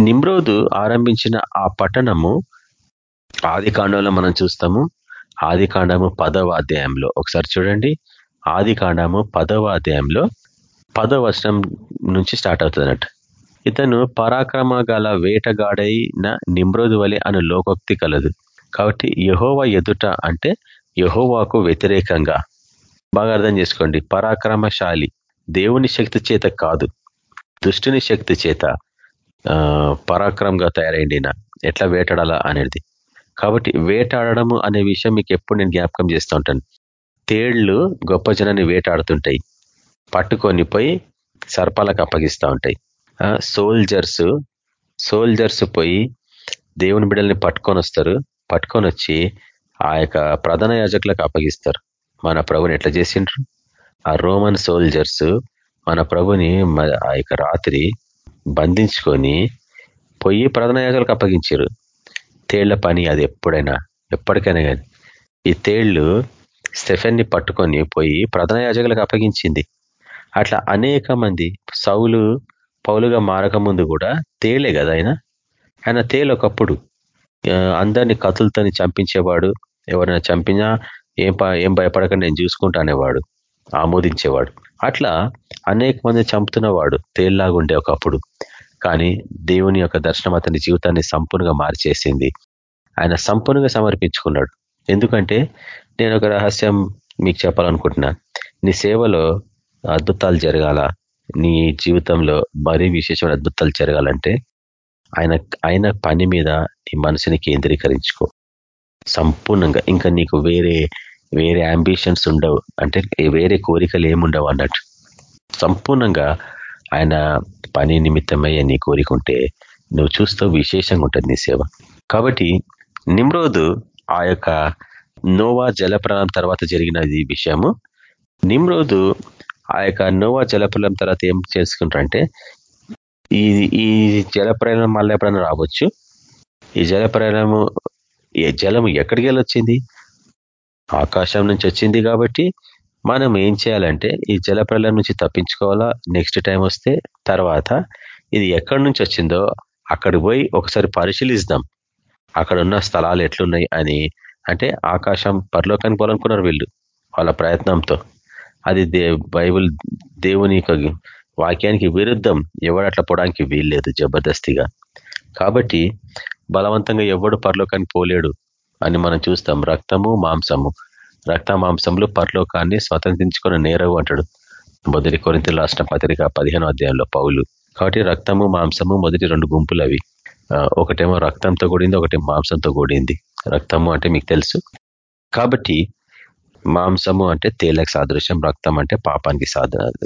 నిమ్రోదు ఆరంభించిన ఆ పట్టణము ఆది మనం చూస్తాము. ఆది కాండము పదవ అధ్యాయంలో. ఒకసారి చూడండి. ఆది కాండము పదవ అధ్యాయంలో పదవ వర్షం నుంచి స్టార్ట్ అవుతుందన్నట్టు. ఇతను పరాక్రమ గల వేటగాడైన నిమ్రోదు వలె అను లోకోక్తి కలదు. కాబట్టి యహోవ ఎదుట అంటే యహోవాకు వ్యతిరేకంగా. బాగా అర్థం చేసుకోండి. పరాక్రమశాలి. దేవుని శక్తి చేత కాదు. దుష్టుని శక్తి చేత పరాక్రమంగా తయారైంది ఎట్లా వేటాడాలా అనేది. కాబట్టి వేటాడము అనే విషయం మీకు ఎప్పుడు నేను జ్ఞాపకం చేస్తూ ఉంటాను. తేళ్ళు గొప్ప జనాన్ని వేటాడుతుంటాయి. పట్టుకొని పోయి సర్పాలకు అప్పగిస్తూ ఉంటాయి. సోల్జర్స్ సోల్జర్స్ పోయి దేవుని బిడ్డల్ని పట్టుకొని వస్తారు. పట్టుకొని వచ్చి ఆ యొక్క ప్రధాన యాజకులకు అప్పగిస్తారు. మన ప్రభుని ఎట్లా చేసిండ్రు? ఆ రోమన్ సోల్జర్స్ మన ప్రభుని ఆ యొక్క రాత్రి బంధించుకొని పొయ్యి ప్రధాన యాజకులకు అప్పగించారు తేళ్ళ పని అది ఎప్పుడైనా ఎప్పటికైనా కానీ ఈ తేళ్ళు స్టెఫెన్ని పట్టుకొని పోయి ప్రధాన యాజకులకు అప్పగించింది. అట్లా అనేక మంది సౌలు పౌలుగా మారకముందు కూడా తేలే కదా ఆయన? ఆయన తేలు ఒకప్పుడు అందరినీ కతులతోని చంపించేవాడు ఎవరైనా చంపినా ఏం ఏం భయపడకుండా నేను చూసుకుంటానేవాడు ఆమోదించేవాడు. అట్లా అనేక మంది చంపుతున్నవాడు తేల్లాగుండే ఒకప్పుడు. కానీ దేవుని యొక్క దర్శనం అతని జీవితాన్ని సంపూర్ణంగా మార్చేసింది. ఆయన సంపూర్ణంగా సమర్పించుకున్నాడు. ఎందుకంటే నేను ఒక రహస్యం మీకు చెప్పాలనుకుంటున్నా. నీ సేవలో అద్భుతాలు జరగాల. నీ జీవితంలో మరీ విశేషమైన అద్భుతాలు జరగాలంటే ఆయన ఆయన పని మీద నీ మనసుని కేంద్రీకరించుకో. సంపూర్ణంగా ఇంకా నీకు వేరే వేరే అంబిషన్స్ ఉండవు. అంటే వేరే కోరికలు ఏముండవు అన్నట్టు. సంపూర్ణంగా ఆయన పని నిమిత్తమై నీ కోరికుంటే నువ్వు చూస్తూ విశేషంగా ఉంటుంది నీ సేవ. కాబట్టి నిమ్రోదు ఆ యొక్క నోవా జలప్రాణం తర్వాత జరిగిన ఈ విషయము. నిమ్రోదు ఆ యొక్క నోవా జలప్రలయం తర్వాత ఏం చేసుకుంటారంటే ఈ ఈ జలప్రయాణం మళ్ళీ ఎప్పుడైనా రావచ్చు. ఈ ఏ జలం ఎక్కడికి వెళ్ళొచ్చింది? ఆకాశం నుంచి వచ్చింది కాబట్టి మనం ఏం చేయాలంటే ఈ జలప్రలయం నుంచి తప్పించుకోవాలా? నెక్స్ట్ టైం వస్తే తర్వాత ఇది ఎక్కడి నుంచి వచ్చిందో అక్కడికి పోయి ఒకసారి పరిశీలిస్తాం అక్కడ ఉన్న స్థలాలు ఎట్లున్నాయి అని. అంటే ఆకాశం పరలోకానికి పోవాలనుకున్నారు వీళ్ళు వాళ్ళ ప్రయత్నంతో. అది దే బైబుల్ దేవుని వాక్యానికి విరుద్ధం. ఎవడు అట్లా పోవడానికి వీల్లేదు జబర్దస్తిగా. కాబట్టి బలవంతంగా ఎవడు పరలోకాన్ని పోలేడు అని మనం చూస్తాం. రక్తము మాంసము. రక్త మాంసంలో పరలోకాన్ని స్వతంత్రించుకున్న నేరవు అంటాడు. మొదటి కొరింత రాష్ట్ర పత్రిక పదిహేనో అధ్యాయంలో పౌలు. కాబట్టి రక్తము మాంసము మొదటి రెండు గుంపులు అవి. ఒకటేమో రక్తంతో కూడింది ఒకటి మాంసంతో కూడింది. రక్తము అంటే మీకు తెలుసు. కాబట్టి మాంసము అంటే తేలకు సాదృశ్యం రక్తం అంటే పాపానికి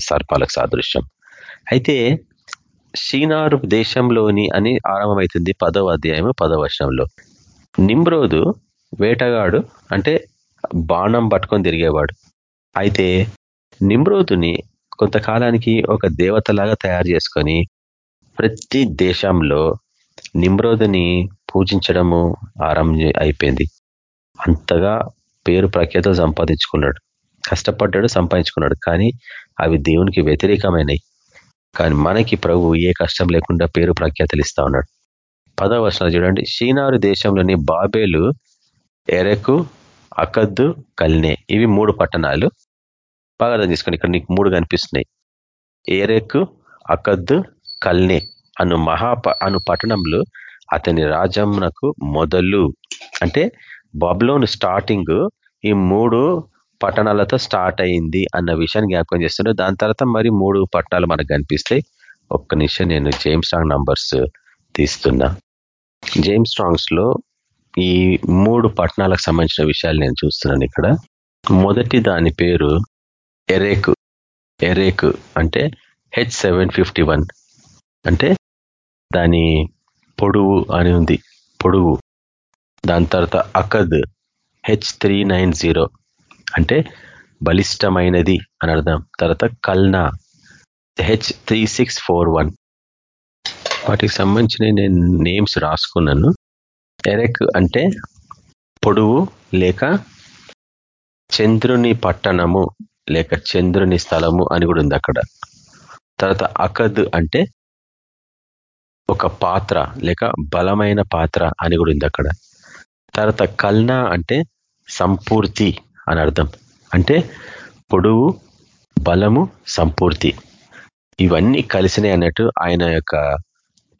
సర్పాలకు సాదృశ్యం. అయితే షీనారు దేశంలోని అని ఆరంభమవుతుంది పదవ అధ్యాయము పదవ వర్షంలో నిమ్రోదు వేటగాడు అంటే బాణం పట్టుకొని తిరిగేవాడు. అయితే నిమ్రోదుని కొంతకాలానికి ఒక దేవతలాగా తయారు చేసుకొని ప్రతి దేశంలో నిమ్రోదుని పూజించడము ఆరంభం అయిపోయింది. అంతగా పేరు ప్రఖ్యాతలు సంపాదించుకున్నాడు. కష్టపడ్డాడు సంపాదించుకున్నాడు. కానీ అవి దేవునికి వ్యతిరేకమైనవి కానీ మనకి ప్రభు ఏ కష్టం లేకుండా పేరు ప్రఖ్యాతలు ఇస్తా ఉన్నాడు. పదవ వర్షాలు చూడండి. షీనారు దేశంలోని బాబేలు ఎరకు అకద్దు కల్నే ఇవి మూడు పట్టణాలు. బాగా అర్థం చేసుకోండి ఇక్కడ నీకు మూడు కనిపిస్తున్నాయి. ఏరెక్కు అకద్దు కల్నే అను మహా అను పట్టణంలో అతని రాజమునకు మొదలు అంటే బబ్లోన్ స్టార్టింగ్ ఈ మూడు పట్టణాలతో స్టార్ట్ అయింది అన్న విషయాన్ని జ్ఞాపకం చేస్తున్నారు దాని తర్వాత మరి మూడు పట్టణాలు మనకు కనిపిస్తాయి. ఒక్క నిమిషం నేను జేమ్స్ స్ట్రాంగ్ నంబర్స్ తీస్తున్నా. జేమ్స్ స్ట్రాంగ్స్లో ఈ మూడు పట్టణాలకు సంబంధించిన విషయాలు నేను చూస్తున్నాను ఇక్కడ. మొదటి దాని పేరు ఎరేకు ఎరేకు అంటే హెచ్ సెవెన్ ఫిఫ్టీ వన్ అంటే దాని పొడువు అని ఉంది. పొడువు. దాని తర్వాత Accad H three nine zero అంటే బలిష్టమైనది అని అర్థం. తర్వాత Calneh. H three six four one వాటికి సంబంధించిన నేను నేమ్స్ రాసుకున్నాను. ఎరెక్ అంటే పొడువు లేక చంద్రుని పట్టణము లేక చంద్రుని స్థలము అని కూడా ఉంది అక్కడ. తర్వాత అకద్ అంటే ఒక పాత్ర లేక బలమైన పాత్ర అని కూడా ఉంది అక్కడ. తర్వాత కల్నా అంటే సంపూర్తి. అని అర్థం. అంటే పొడువు బలము సంపూర్తి. ఇవన్నీ కలిసినాయి అన్నట్టు ఆయన యొక్క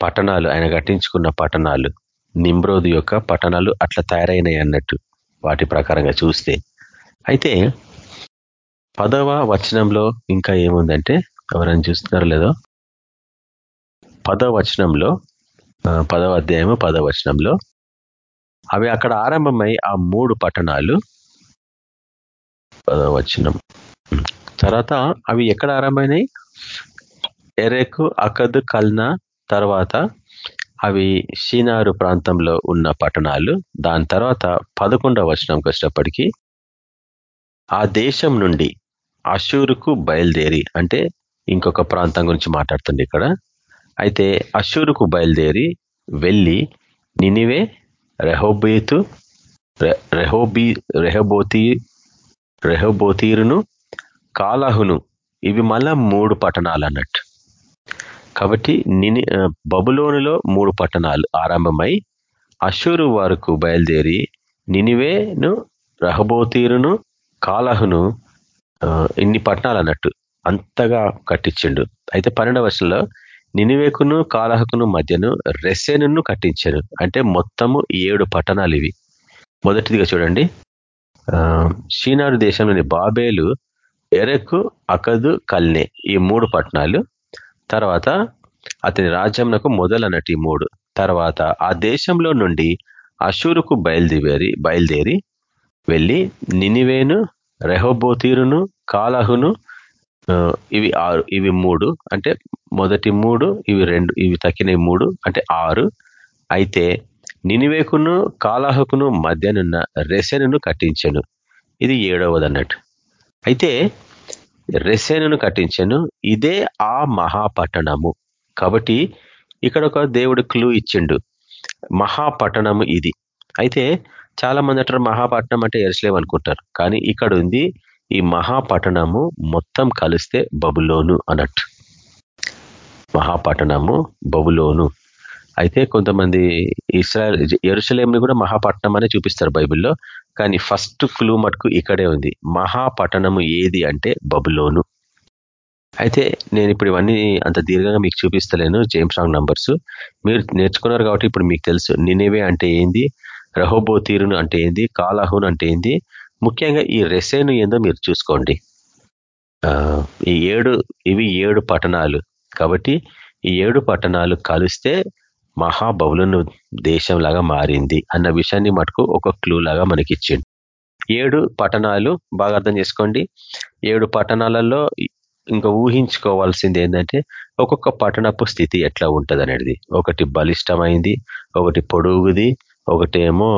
పట్టణాలు ఆయన కట్టించుకున్న పట్టణాలు నిమ్రోదు యొక్క పట్టణాలు అట్లా తయారైనాయి అన్నట్టు వాటి ప్రకారంగా చూస్తే. అయితే పదవ వచనంలో ఇంకా ఏముందంటే ఎవరైనా చూస్తున్నారు లేదో? పదవ వచనంలో పదవ అధ్యాయము పదవ వచనంలో అవి అక్కడ ఆరంభమై ఆ మూడు పట్టణాలు వచనం తర్వాత అవి ఎక్కడ ఆరంభమైనాయి? ఎరెకు అకద్ కల్నా తర్వాత అవి షీనారు ప్రాంతంలో ఉన్న పట్టణాలు. దాని తర్వాత పదకొండవ వచనంకి వచ్చినప్పటికీ ఆ దేశం నుండి అషూరుకు బయలుదేరి అంటే ఇంకొక ప్రాంతం గురించి మాట్లాడుతుంది ఇక్కడ. అయితే అషూరుకు బయలుదేరి వెళ్ళి నినివే రెహోబేతు రెహోబీ రెహబోతి రెహబోతీరును కాలహును ఇవి మళ్ళా మూడు పట్టణాలు అన్నట్టు కాబట్టి నిని బబులోనులో మూడు పట్టణాలు ఆరంభమై అషూరు వరకు బయలుదేరి నినివేను రహబోతీరును కాలహును ఇన్ని పట్టణాలు అన్నట్టు అంతగా కట్టించిండు. అయితే పన్నెండవ వర్షంలో నినివేకును కాలహకును మధ్యను రెస్సేనును కట్టించారు. అంటే మొత్తము ఏడు పట్టణాలు ఇవి. మొదటిదిగా చూడండి. షీనారు దేశంలోని బాబేలు ఎరకు అకదు కల్నే ఈ మూడు పట్టణాలు. తర్వాత అతని రాజ్యంకు మొదలన్నట్టు ఈ మూడు. తర్వాత ఆ దేశంలో నుండి అషూరుకు బయలుదేరి బయలుదేరి వెళ్ళి నినివేను రెహోబోతీరును కాలహును ఇవి ఆరు ఇవి మూడు. అంటే మొదటి మూడు ఇవి రెండు ఇవి తక్కిన మూడు అంటే ఆరు. అయితే నినివేకును కాలాహకును మధ్యనున్న రెసెనును కట్టించాను. ఇది ఏడవది అన్నట్టు అయితే రెసెనును కట్టించాను. ఇదే ఆ మహాపట్టణము. కాబట్టి ఇక్కడ ఒక దేవుడు క్లూ ఇచ్చిండు. మహాపట్టణము ఇది. అయితే చాలా మంది అంటారు మహాపట్నం అంటే ఎరుసలేం అనుకుంటారు. కానీ ఇక్కడ ఉంది ఈ మహాపట్టణము మొత్తం కలిస్తే బబులోను అన్నట్టు. మహాపట్టణము బబులోను. అయితే కొంతమంది ఇస్రాయల్ ఎరుసలేంని కూడా మహాపట్నం అనే చూపిస్తారు బైబిల్లో. కానీ ఫస్ట్ క్లూ మటుకు ఇక్కడే ఉంది. మహాపట్టణము ఏది అంటే బబులోను. అయితే నేను ఇప్పుడు ఇవన్నీ అంత దీర్ఘంగా మీకు చూపిస్తలేను. జేమ్స్ రాంగ్ నంబర్స్ మీరు నేర్చుకున్నారు కాబట్టి ఇప్పుడు మీకు తెలుసు. నినేవే అంటే ఏంది? రహోబోతీరును అంటే ఏంది? కాలాహున్ అంటే ఏంది? ముఖ్యంగా ఈ రెసేను ఏందో మీరు చూసుకోండి. ఈ ఏడు ఇవి ఏడు పట్టణాలు. కాబట్టి ఈ ఏడు పట్టణాలు కలిస్తే మహాబవులను దేశంలాగా మారింది అన్న విషయాన్ని మటుకు ఒక క్లూ లాగా మనకి ఇచ్చిండు ఏడు పట్టణాలు బాగా అర్థం చేసుకోండి. ఏడు పట్టణాలలో ఇంకా ఊహించుకోవాల్సింది ఏంటంటే ఒక్కొక్క పట్టణపు స్థితి ఎట్లా ఉంటుంది అనేది ఒకటి బలిష్టమైంది ఒకటి పొడుగుది ఒకటేమో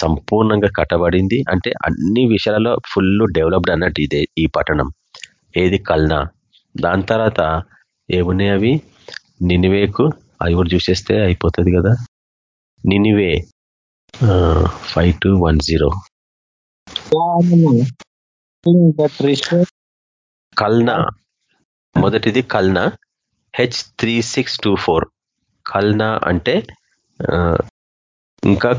సంపూర్ణంగా కట్టబడింది. అంటే అన్ని విషయాలలో ఫుల్ డెవలప్డ్ అన్నట్టు ఇదే ఈ పట్టణం. ఏది కల్నా? దాని తర్వాత ఏమున్నాయి అవి? నినివేకు అవి కూడా చూసేస్తే అయిపోతుంది కదా. Nineveh five two one zero Calneh. మొదటిది Calneh. H three six two four Calneh అంటే ఇంకా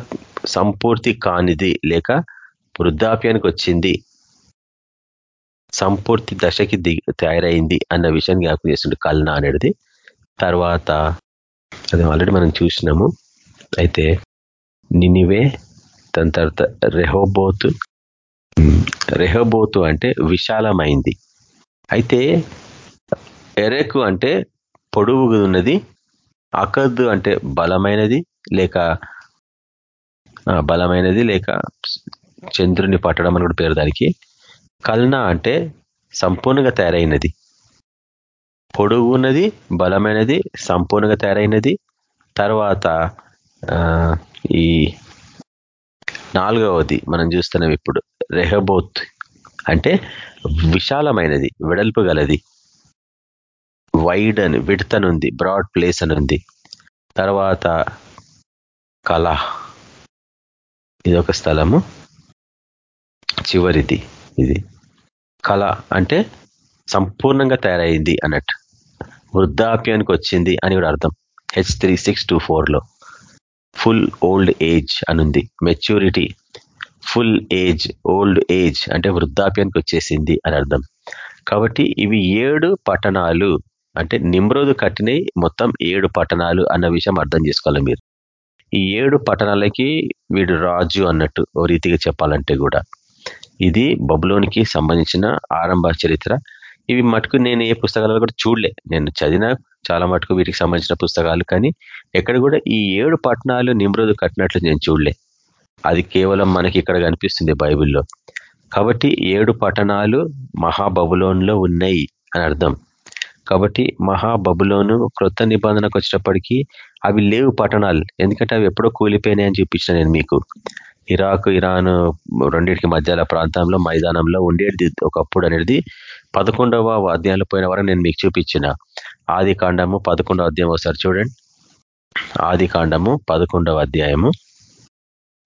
సంపూర్తి కానిది లేక వృద్ధాప్యానికి వచ్చింది. సంపూర్తి దశకి దిగి తయారైంది అన్న విషయాన్ని జ్ఞాపకం చేస్తుండే కల్నా అనేది తర్వాత అది ఆల్రెడీ మనం చూసినాము. అయితే నినివే దాని తర్వాత రెహోబోత్. రెహోబోతు అంటే విశాలమైంది. అయితే ఎరెకు అంటే పొడువుగా ఉన్నది అకద్దు అంటే బలమైనది లేక బలమైనది లేక చంద్రుని పట్టడం అని కూడా పేరు దానికి. కల్నా అంటే సంపూర్ణంగా తయారైనది. పొడుగున్నది బలమైనది సంపూర్ణంగా తయారైనది. తర్వాత ఈ నాలుగవది మనం చూస్తున్నాం ఇప్పుడు రెహబోత్. అంటే విశాలమైనది వెడల్పు గలది. వైడ్ అని విడతనుంది బ్రాడ్ ప్లేస్ అని ఉంది. తర్వాత కళ. ఇది ఒక స్థలము. చివరిది ఇది. కళ అంటే సంపూర్ణంగా తయారైంది అన్నట్టు. వృద్ధాప్యానికి వచ్చింది అని కూడా అర్థం. హెచ్ త్రీ సిక్స్ టూ ఫోర్లో ఫుల్ ఓల్డ్ ఏజ్ అనుంది. Maturity full age old age అంటే వృద్ధాప్యానికి వచ్చేసింది అని అర్థం. కాబట్టి ఇవి ఏడు పట్టణాలు అంటే నిమ్రోదు కట్టినవి మొత్తం ఏడు పట్టణాలు అన్న విషయం అర్థం చేసుకోవాలి మీరు. ఈ ఏడు పట్టణాలకి వీడు రాజు అన్నట్టు ఓ రీతిగా చెప్పాలంటే కూడా. ఇది బబులోనికి సంబంధించిన ఆరంభ చరిత్ర. ఇవి మటుకు నేను ఏ పుస్తకాలలో కూడా చూడలే. నేను చదివిన చాలా మటుకు వీటికి సంబంధించిన పుస్తకాలు కానీ ఎక్కడ కూడా ఈ ఏడు పట్టణాలు నిమ్రోదు కట్టినట్లు నేను చూడలే. అది కేవలం మనకి ఇక్కడ కనిపిస్తుంది బైబిల్లో. కాబట్టి ఏడు పట్టణాలు మహాబబులోన్లో ఉన్నాయి అని అర్థం. కాబట్టి మహాబబులోను క్రొత్త నిబంధనకు వచ్చేటప్పటికీ అవి లేవు పట్టణాలు. ఎందుకంటే అవి ఎప్పుడో కూలిపోయినాయని చూపించిన నేను మీకు. ఇరాక్ ఇరాన్ రెండింటికి మధ్యాల ప్రాంతంలో మైదానంలో ఉండేది ఒకప్పుడు అనేది పదకొండవ అధ్యాయంలో పోయిన వరకు నేను మీకు చూపించిన ఆది కాండము పదకొండవ అధ్యాయం ఒకసారి చూడండి. ఆది కాండము పదకొండవ అధ్యాయము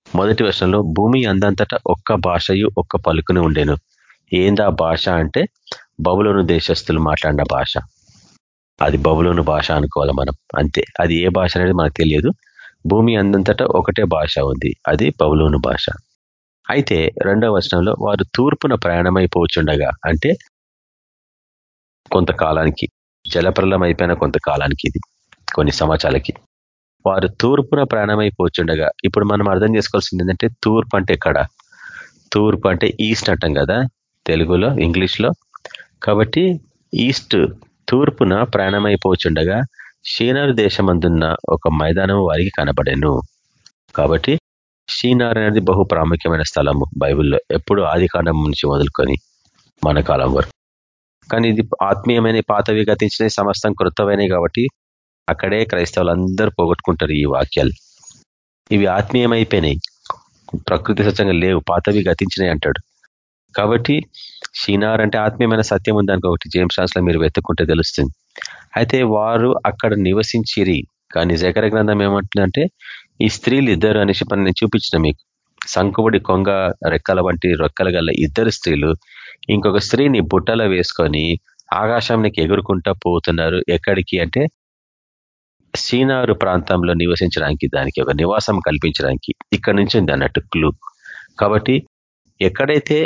మొదటి వర్షంలో భూమి అందంతటా ఒక్క భాషయు ఒక్క పలుకుని ఉండేను. ఏందా భాష అంటే బబులోను దేశస్తులు మాట్లాడిన భాష. అది బబులోను భాష అనుకోవాలి మనం. అంతే. అది ఏ భాష అనేది మనకు తెలియదు. భూమి అందంతటా ఒకటే భాష ఉంది. అది బబులోను భాష. అయితే రెండవ వచనంలో వారు తూర్పున ప్రయాణమైపోచుండగా అంటే కొంతకాలానికి జలప్రలం అయిపోయిన కొంతకాలానికి ఇది కొన్ని సంవత్సరాలకి. వారు తూర్పున ప్రయాణమైపోచుండగా ఇప్పుడు మనం అర్థం చేసుకోవాల్సింది ఏంటంటే తూర్పు అంటే ఎక్కడ? తూర్పు అంటే ఈస్ట్ అంటాం కదా తెలుగులో ఇంగ్లీష్లో. కాబట్టి ఈస్ట్ తూర్పున ప్రయాణమైపోచుండగా షీనారు దేశమందున్న ఒక మైదానం వారికి కనబడెను. కాబట్టి షీనార్ అనేది బహు ప్రాముఖ్యమైన స్థలము బైబిల్లో ఎప్పుడు ఆది నుంచి మొదలుకొని మన కాలం వరకు. కానీ ఇది ఆత్మీయమైన పాతవి గతించిన సమస్తం కృతమైనవి కాబట్టి అక్కడే క్రైస్తవులందరూ పోగొట్టుకుంటారు ఈ వాక్యాలు. ఇవి ఆత్మీయమైపోయినాయి. ప్రకృతి సత్యంగా లేవు పాతవి గతించినాయి అంటాడు. కాబట్టి షీనార్ అంటే ఆత్మీయమైన సత్యం ఉందానికి ఒకటి జేమ్స్ రాన్స్ మీరు వెతుక్కుంటే తెలుస్తుంది. అయితే వారు అక్కడ నివసించిరి. కానీ జకర గ్రంథం ఏమంటుందంటే ఈ స్త్రీలు ఇద్దరు అనేసి పని నేను చూపించిన మీకు. సంకుబడి కొంగ రెక్కల వంటి రొక్కలు గల ఇద్దరు స్త్రీలు ఇంకొక స్త్రీని బుట్టలో వేసుకొని ఆకాశంకి ఎగురుకుంటా పోతున్నారు. ఎక్కడికి అంటే సీనారు ప్రాంతంలో నివసించడానికి దానికి ఒక నివాసం కల్పించడానికి ఇక్కడ నుంచి ఉంది అన్నట్టు క్లూ కాబట్టి ఎక్కడైతే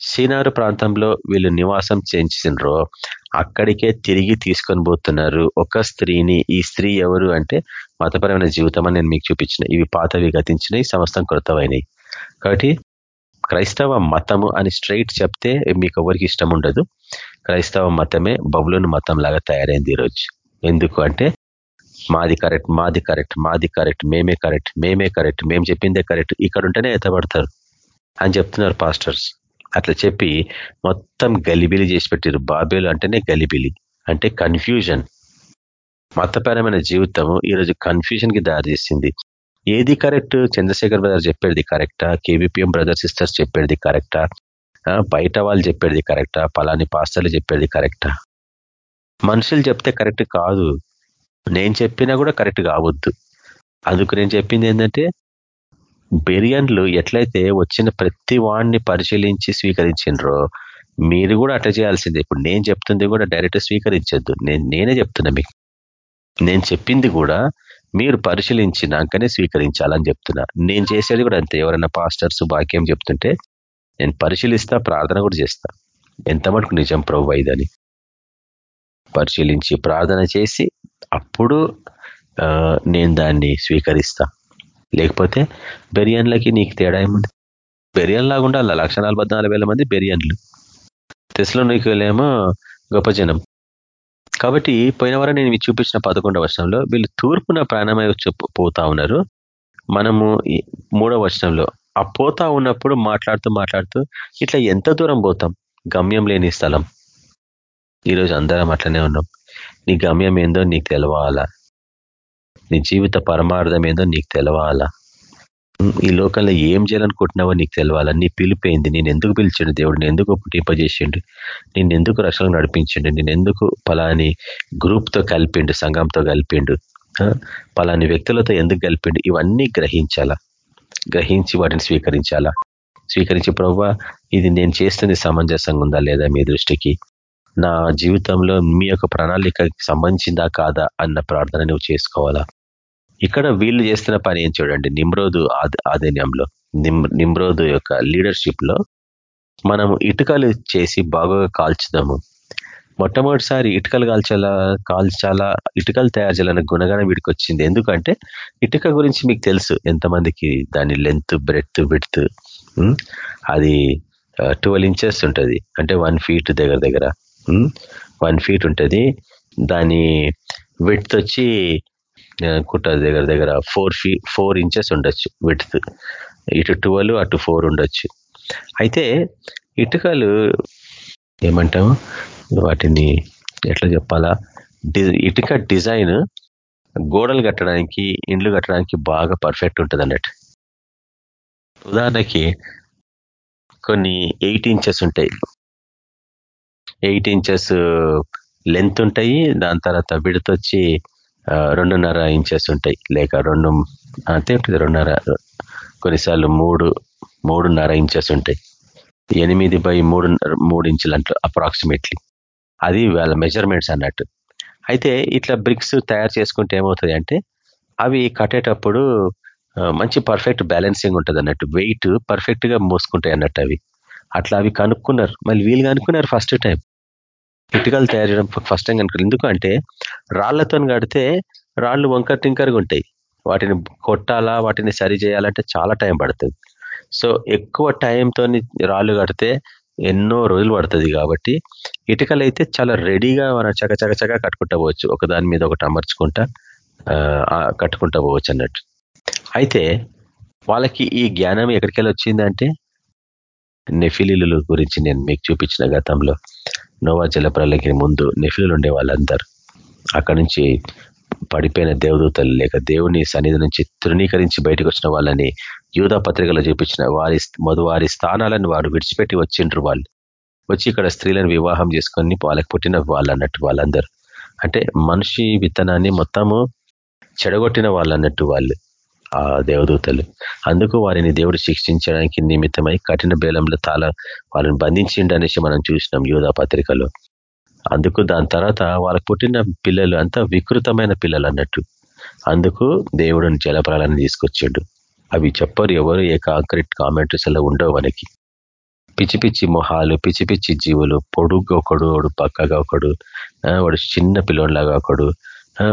సీనారు ప్రాంతంలో వీళ్ళు నివాసం చేయించిండ్రో అక్కడికే తిరిగి తీసుకొని పోతున్నారు. ఒక స్త్రీని ఈ స్త్రీ ఎవరు అంటే మతపరమైన జీవితం అని నేను మీకు చూపించిన. ఇవి పాతవి గతించినవి సమస్తం కృతమైనవి కాబట్టి క్రైస్తవ మతము అని స్ట్రైట్ చెప్తే మీకు ఎవరికి ఇష్టం ఉండదు. క్రైస్తవ మతమే బబులోని మతం లాగా తయారైంది ఈరోజు. ఎందుకు అంటే మాది కరెక్ట్ మాది కరెక్ట్ మాది కరెక్ట్ మేమే కరెక్ట్ మేమే కరెక్ట్ మేము చెప్పిందే కరెక్ట్ ఇక్కడ ఉంటేనే ఎత్తబడతారు అని చెప్తున్నారు పాస్టర్స్ అట్లా చెప్పి మొత్తం గలిబిలి చేసి పెట్టారు బాబేలు అంటేనే గలిబిలి అంటే కన్ఫ్యూజన్ మతపరమైన జీవితము ఈరోజు కన్ఫ్యూజన్కి దారితీసింది. దారి చేసింది ఏది కరెక్ట్? చంద్రశేఖర్ బ్రదర్ చెప్పేది కరెక్టా? కేవీపీఎం బ్రదర్ సిస్టర్స్ చెప్పేది కరెక్టా? బయట వాళ్ళు చెప్పేది కరెక్టా? పలాని పాస్టర్లు చెప్పేది కరెక్టా? మనుషులు చెప్తే కరెక్ట్ కాదు. నేను చెప్పినా కూడా కరెక్ట్ కావద్దు. అందుకు నేను చెప్పింది ఏంటంటే బెరియన్లు ఎట్లయితే వచ్చిన ప్రతి వాడిని పరిశీలించి స్వీకరించిండ్రో మీరు కూడా అట్ట చేయాల్సిందే. ఇప్పుడు నేను చెప్తుంది కూడా డైరెక్ట్ స్వీకరించద్దు. నేను నేనే చెప్తున్నా మీకు. నేను చెప్పింది కూడా మీరు పరిశీలించినాకనే స్వీకరించాలని చెప్తున్నా. నేను చేసేది కూడా అంతే. ఎవరైనా పాస్టర్స్ వాక్యం చెప్తుంటే నేను పరిశీలిస్తా ప్రార్థన కూడా చేస్తా. ఎంత మటుకు నిజం ప్రభు ఇదని. పరిశీలించి ప్రార్థన చేసి అప్పుడు నేను దాన్ని స్వీకరిస్తా. లేకపోతే బెరియన్లకి నీకు తేడా ఏముంది? బెరియన్ లాగా ఉండాలి లక్ష మంది బెరియన్లు. తెసలో నీకులేమో గొప్ప జనం. కాబట్టి పోయిన వారం నేను మీకు చూపించిన పదకొండవ వర్షంలో వీళ్ళు తూర్పున ప్రాణమై పోతా ఉన్నారు. మనము మూడవ వర్షంలో ఆ పోతా ఉన్నప్పుడు మాట్లాడుతూ మాట్లాడుతూ ఇట్లా ఎంత దూరం పోతాం? గమ్యం లేని స్థలం. ఈరోజు అందరం అట్లనే ఉన్నాం. నీ గమ్యం ఏందో నీకు తెలవాలా? నీ జీవిత పరమార్థం ఏందో నీకు తెలవాలా? ఈ లోకంలో ఏం చేయాలనుకుంటున్నావో నీకు తెలియాలని నీ పిలిపోయింది నేను ఎందుకు పిలిచిండు దేవుడు? నేను ఎందుకు పుట్టింపజేసిండు? నేను ఎందుకు రక్షణ నడిపించిండు? నేను ఎందుకు పలాని గ్రూప్తో కలిపిండు సంఘంతో కలిపిండు? పలాని వ్యక్తులతో ఎందుకు కలిపిండు? ఇవన్నీ గ్రహించాలా? గ్రహించి వాటిని స్వీకరించాలా? స్వీకరించి ప్రవ్వా ఇది నేను చేస్తుంది సమంజసంగా ఉందా లేదా మీ దృష్టికి? నా జీవితంలో మీ యొక్క ప్రణాళికకి సంబంధించిందా కాదా అన్న ప్రార్థన నువ్వు చేసుకోవాలా? ఇక్కడ వీళ్ళు చేస్తున్న పని ఏం చూడండి. నిమ్రోదు ఆధీనంలో నిమ్రోదు యొక్క లీడర్షిప్లో మనము ఇటుకలు చేసి బాగా కాల్చుదాము. మొట్టమొదటిసారి ఇటుకలు కాల్చాలా కాల్చాలా ఇటుకలు తయారు చేయాలన్న గుణగానం వీడికి వచ్చింది. ఎందుకంటే ఇటుక గురించి మీకు తెలుసు ఎంతమందికి దాని లెంత్ బ్రెత్ విడ్త్ అది ట్వెల్వ్ ఇంచెస్ ఉంటుంది. అంటే వన్ ఫీట్ దగ్గర దగ్గర వన్ ఫీట్ ఉంటుంది. దాని విడ్త్ వచ్చి కుట్ట దగ్గర దగ్గర ఫోర్ ఫీ ఫోర్ ఇంచెస్ ఉండొచ్చు విడ్త్ ఇటు ట్వెల్వ్ అటు ఫోర్ ఉండొచ్చు. అయితే ఇటుకలు ఏమంటాము వాటిని ఎట్లా చెప్పాలా? ఇటుక డిజైన్ గోడలు కట్టడానికి ఇండ్లు కట్టడానికి బాగా పర్ఫెక్ట్ ఉంటుంది అన్నట్టు ఉదాహరణకి కొన్ని ఎయిట్ ఇంచెస్ ఉంటాయి. ఎయిట్ ఇంచెస్ లెంత్ ఉంటాయి. దాని తర్వాత విడత వచ్చి రెండున్నర ఇంచెస్ ఉంటాయి. లేక రెండు అంతే ఉంటుంది రెండున్నర. కొన్నిసార్లు మూడు మూడున్నర ఇంచెస్ ఉంటాయి. ఎనిమిది బై మూడు మూడు ఇంచులు అంటారు అప్రాక్సిమేట్లీ అది వాళ్ళ మెజర్మెంట్స్ అన్నట్టు. అయితే ఇట్లా బ్రిక్స్ తయారు చేసుకుంటే ఏమవుతుంది అంటే అవి కట్టేటప్పుడు మంచి పర్ఫెక్ట్ బ్యాలెన్సింగ్ ఉంటుంది అన్నట్టు. వెయిట్ పర్ఫెక్ట్గా మోసుకుంటాయి అన్నట్టు అవి. అట్లా అవి కనుక్కున్నారు. మళ్ళీ వీళ్ళు కనుక్కున్నారు ఫస్ట్ టైం ఇటుకలు తయారు చేయడం ఫస్ట్ టైం కనుక. ఎందుకంటే రాళ్ళతో కడితే రాళ్ళు వంకర్ టింకర్గా ఉంటాయి. వాటిని కొట్టాలా వాటిని సరి చేయాలంటే చాలా టైం పడుతుంది. సో ఎక్కువ టైంతో రాళ్ళు కడితే ఎన్నో రోజులు పడుతుంది కాబట్టి ఇటుకలు అయితే చాలా రెడీగా మనం చక చక చక కట్టుకుంటా పోవచ్చు. ఒక దాని మీద ఒకటి అమర్చుకుంటా కట్టుకుంటూ పోవచ్చు అన్నట్టు. అయితే వాళ్ళకి ఈ జ్ఞానం ఎక్కడికెళ్ళి వచ్చిందంటే నెఫిలీల గురించి నేను మీకు చూపించిన గతంలో. నోవా జలప్రలకి ముందు నెఫిలీలు ఉండే వాళ్ళందరూ అక్కడి నుంచి పడిపోయిన దేవదూతలు లేక దేవుని సన్నిధి నుంచి తృణీకరించి బయటకు వచ్చిన వాళ్ళని యూధా పత్రికలో చూపించిన వారి వారి స్థానాలను వారు విడిచిపెట్టి వచ్చిండ్రు వాళ్ళు. వచ్చి ఇక్కడ స్త్రీలను వివాహం చేసుకొని వాళ్ళకి పుట్టిన వాళ్ళు అన్నట్టు వాళ్ళందరూ. అంటే మనిషి విత్తనాన్ని మొత్తము చెడగొట్టిన వాళ్ళు అన్నట్టు వాళ్ళు. ఆ దేవదూతలు. అందుకు వారిని దేవుడు శిక్షించడానికి నిమిత్తమై కఠిన బేలంలో తాళ వాళ్ళని బంధించిండు అనేసి మనం చూసినాం యూధా పత్రికలో. అందుకు దాని తర్వాత వాళ్ళకు పుట్టిన పిల్లలు అంతా వికృతమైన పిల్లలు అన్నట్టు. అందుకు దేవుడిని జలప్రాలను తీసుకొచ్చాడు. అవి చెప్పరు ఎవరు ఏ కాంక్రీట్ కామెంటరీస్ అలా ఉండవు మనకి. పిచ్చి పిచ్చి మొహాలు పిచ్చి పిచ్చి జీవులు పొడుగ్గా ఒకడు వాడు పక్కగా ఒకడు వాడు చిన్న పిల్లోడిలాగా ఒకడు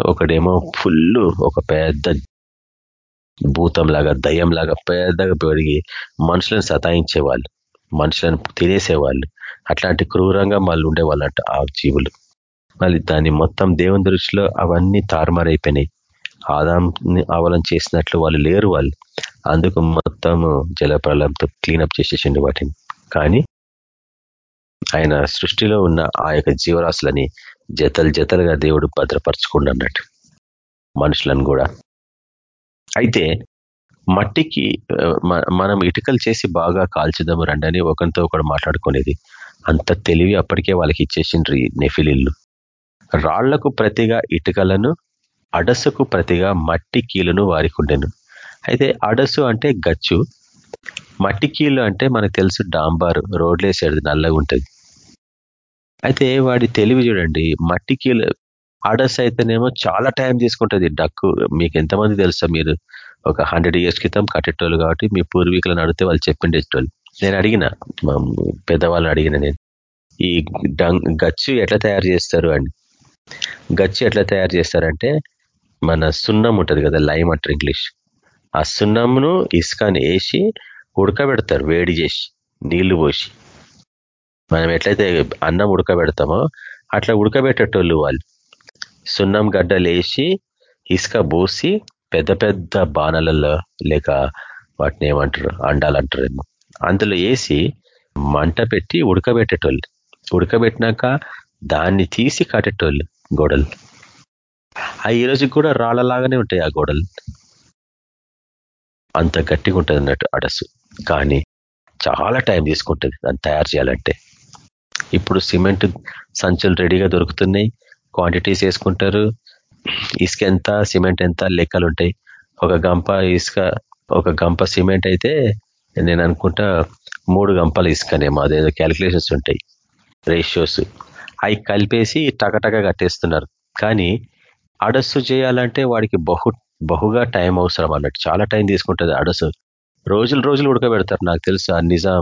ఒకడేమో ఫుల్ ఒక పెద్ద భూతంలాగా దయ్యంలాగా పెద్దగా పెరిగి మనుషులను సతాయించేవాళ్ళు మనుషులను తినేసేవాళ్ళు. అట్లాంటి క్రూరంగా మళ్ళీ అంట ఆ జీవులు. మళ్ళీ దాన్ని మొత్తం దేవుని దృష్టిలో అవన్నీ తారుమారైపోయినాయి. ఆదాం అవలం చేసినట్లు వాళ్ళు లేరు వాళ్ళు. అందుకు మొత్తం జలప్రలంతో క్లీనప్ చేసేసిండు వాటిని. కానీ ఆయన సృష్టిలో ఉన్న ఆ యొక్క జీవరాశులని జతలు జతలుగా దేవుడు భద్రపరచుకుండా అన్నట్టు మనుషులను కూడా. అయితే మట్టికి మనం ఇటుకలు చేసి బాగా కాల్చుదాము అని ఒకరితో ఒకడు మాట్లాడుకునేది. అంత తెలివి అప్పటికే వాళ్ళకి ఇచ్చేసిండ్రు నెఫిలిల్లు రాళ్ళకు ప్రతిగా ఇటుకలను అడసుకు ప్రతిగా మట్టి కీలును వారికుండెను. అయితే అడసు అంటే గచ్చు మట్టి కీలు అంటే మనకు తెలుసు డాంబారు రోడ్లేసేది నల్లగా ఉంటుంది అయితే వాడి తెలివి చూడండి మట్టి కీలు అడస్ అయితేనేమో చాలా టైం తీసుకుంటుంది. డక్కు మీకు ఎంతమంది తెలుసా మీరు? ఒక హండ్రెడ్ ఇయర్స్ క్రితం కట్టేటోళ్ళు కాబట్టి మీ పూర్వీకులను అడిగితే వాళ్ళు చెప్పిండేటోళ్ళు. నేను అడిగిన పెద్దవాళ్ళని అడిగిన నేను. ఈ గచ్చు ఎట్లా తయారు చేస్తారు అండి? గచ్చు ఎట్లా తయారు చేస్తారంటే మన సున్నం ఉంటుంది కదా లైమ్ అంటారు ఇంగ్లీష్. ఆ సున్నంను ఇసుకని వేసి ఉడకబెడతారు వేడి చేసి నీళ్ళు పోసి. మనం ఎట్లయితే అన్నం ఉడకబెడతామో అట్లా ఉడకబెట్టేటోళ్ళు వాళ్ళు. సున్నం గడ్డలేసి ఇసుక పోసి పెద్ద పెద్ద బాణలలో లేక వాటిని ఏమంటారు? అండాలంటారేమో అందులో వేసి మంట పెట్టి ఉడకబెట్టేటోళ్ళు. ఉడకబెట్టినాక దాన్ని తీసి కట్టేటోళ్ళు గోడలు. ఆ ఈరోజు కూడా రాళ్ళలాగానే ఉంటాయి ఆ గోడలు. అంత గట్టిగా ఉంటుంది అన్నట్టు అడసు. కానీ చాలా టైం తీసుకుంటుంది దాన్ని తయారు చేయాలంటే. ఇప్పుడు సిమెంట్ సంచులు రెడీగా దొరుకుతున్నాయి. క్వాంటిటీస్ వేసుకుంటారు. ఇసుక ఎంత సిమెంట్ ఎంత లెక్కలు ఉంటాయి ఒక గంప ఇసుక ఒక గంప సిమెంట్ అయితే నేను అనుకుంటా మూడు గంపల ఇసుకనేమో అదేదో క్యాలిక్యులేషన్స్ ఉంటాయి. రేషియోస్ అవి కలిపేసి టకటక కట్టేస్తున్నారు. కానీ అడస్సు చేయాలంటే వాడికి బహు బహుగా టైం అవసరం అన్నట్టు. చాలా టైం తీసుకుంటుంది అడసు రోజులు రోజులు ఉడకబెడతారు. నాకు తెలుసు ఆ నిజాం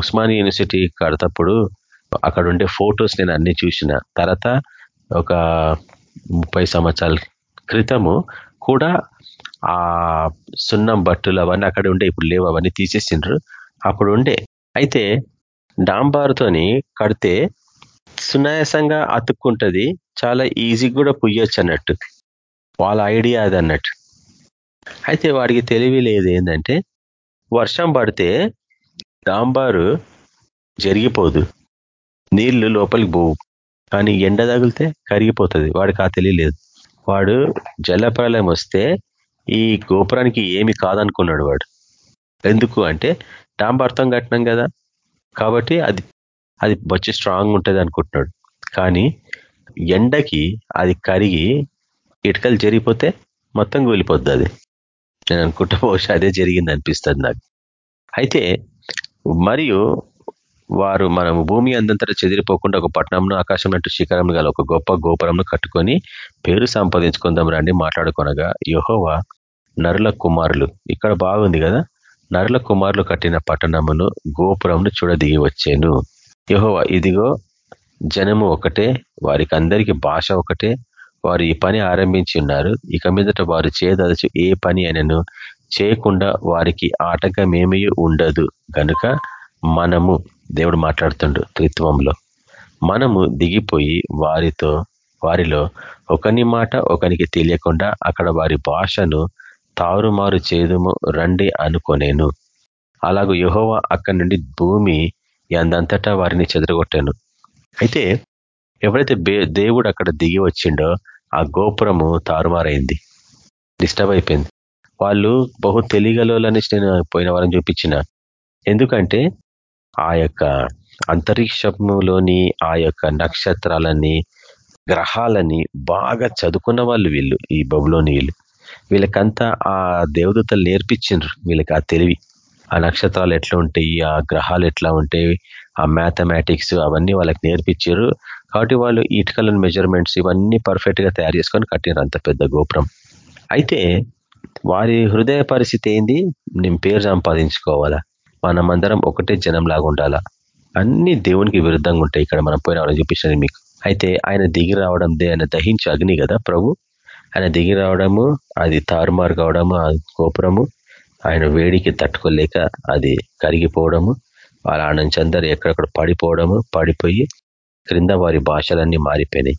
ఉస్మాని యూనివర్సిటీ కడతప్పుడు అక్కడ ఉండే ఫొటోస్ నేను అన్ని చూసిన. తర్వాత ఒక ముప్పై సంవత్సరాల క్రితము కూడా ఆ సున్నం బట్టులు అవన్నీ అక్కడ ఉండే ఇప్పుడు లేవు అవన్నీ తీసేసిండ్రు. అప్పుడు ఉండే. అయితే డాంబార్తోని కడితే సునాయాసంగా అతుక్కుంటుంది చాలా ఈజీ కూడా పుయ్యొచ్చు అన్నట్టు. వాళ్ళ ఐడియా అది అన్నట్టు. అయితే వాడికి తెలివి లేదు ఏంటంటే వర్షం పడితే డాంబారు జరిగిపోదు. నీళ్ళు లోపలికి పోవు. కానీ ఎండ తగిలితే కరిగిపోతుంది వాడికి ఆ తెలియలేదు వాడు జలప్రలయం వస్తే ఈ గోపురానికి ఏమి కాదనుకున్నాడు వాడు. ఎందుకు అంటే డాంబార్తం కట్టినాం కదా. కాబట్టి అది అది వచ్చి స్ట్రాంగ్ ఉంటుంది అనుకుంటున్నాడు. కానీ ఎండకి అది కరిగి ఇటుకలు జరిగిపోతే మొత్తం కూలిపోద్ది అది. నేను అనుకుంటా బహుశా అదే జరిగింది అనిపిస్తుంది నాకు. అయితే మరియు వారు మనము భూమి అందంతటా చెదిరిపోకుండా ఒక పట్టణంను ఆకాశం నట్టు శిఖరం గల ఒక గొప్ప గోపురంను కట్టుకొని పేరు సంపాదించుకుందాం రండి మాట్లాడుకొనగా యహోవా నరుల కుమారులు. ఇక్కడ బాగుంది కదా? నరుల కుమారులు కట్టిన పట్టణమును గోపురంను చూడదిగి వచ్చాను. యహోవా ఇదిగో జనము ఒకటే వారికి అందరికి భాష ఒకటే. వారు ఈ పని ఆరంభించి ఉన్నారు. ఇక మీదట వారు చేయదలచు ఏ పని అయినను చేయకుండా వారికి ఆటంకమేమీ ఉండదు. గనుక మనము దేవుడు మాట్లాడుతుండు త్రిత్వంలో. మనము దిగిపోయి వారితో వారిలో ఒకని మాట ఒకనికి తెలియకుండా అక్కడ వారి భాషను తారుమారు చేదుము రండి అనుకోనేను. అలాగూ యహోవ అక్కడి నుండి భూమి ఎందంతటా వారిని చెదరగొట్టాను. అయితే ఎవరైతే దేవుడు అక్కడ దిగి వచ్చిండో ఆ గోపురము తారుమారైంది. డిస్టర్బ్ అయిపోయింది. వాళ్ళు బహు తెలియగలని నేను పోయిన వారం చూపించిన. ఎందుకంటే ఆ యొక్క అంతరిక్షములోని ఆ యొక్క నక్షత్రాలని గ్రహాలని బాగా చదువుకున్న వాళ్ళు వీళ్ళు ఈ బబులోని వీళ్ళు వీళ్ళకంతా ఆ దేవదూతలు నేర్పించిండ్రు వీళ్ళకి ఆ తెలివి. ఆ నక్షత్రాలు ఎట్లా ఉంటాయి ఆ గ్రహాలు ఎట్లా ఉంటాయి ఆ మ్యాథమెటిక్స్ అవన్నీ వాళ్ళకి నేర్పించారు కాబట్టి వాళ్ళు ఇటుకలను మెజర్మెంట్స్ ఇవన్నీ పర్ఫెక్ట్గా తయారు చేసుకొని కట్టినారు అంత పెద్ద గోపురం. అయితే వారి హృదయ పరిస్థితి ఏంది? నేను పేరు సంపాదించుకోవాలా? మనమందరం ఒకటే జనంలాగా ఉండాలా? అన్ని దేవునికి విరుద్ధంగా ఉంటాయి ఇక్కడ మనం పోయిన వాళ్ళని చూపించాను మీకు. అయితే ఆయన దిగి రావడం ఆయన దహించి అగ్ని కదా ప్రభు? ఆయన దిగి రావడము అది తారుమారు కావడము ఆ గోపురము ఆయన వేడికి తట్టుకోలేక అది కరిగిపోవడము వాళ్ళ నుంచి అందరు ఎక్కడెక్కడ పడిపోవడము పడిపోయి క్రింద వారి భాషలన్నీ మారిపోయినాయి.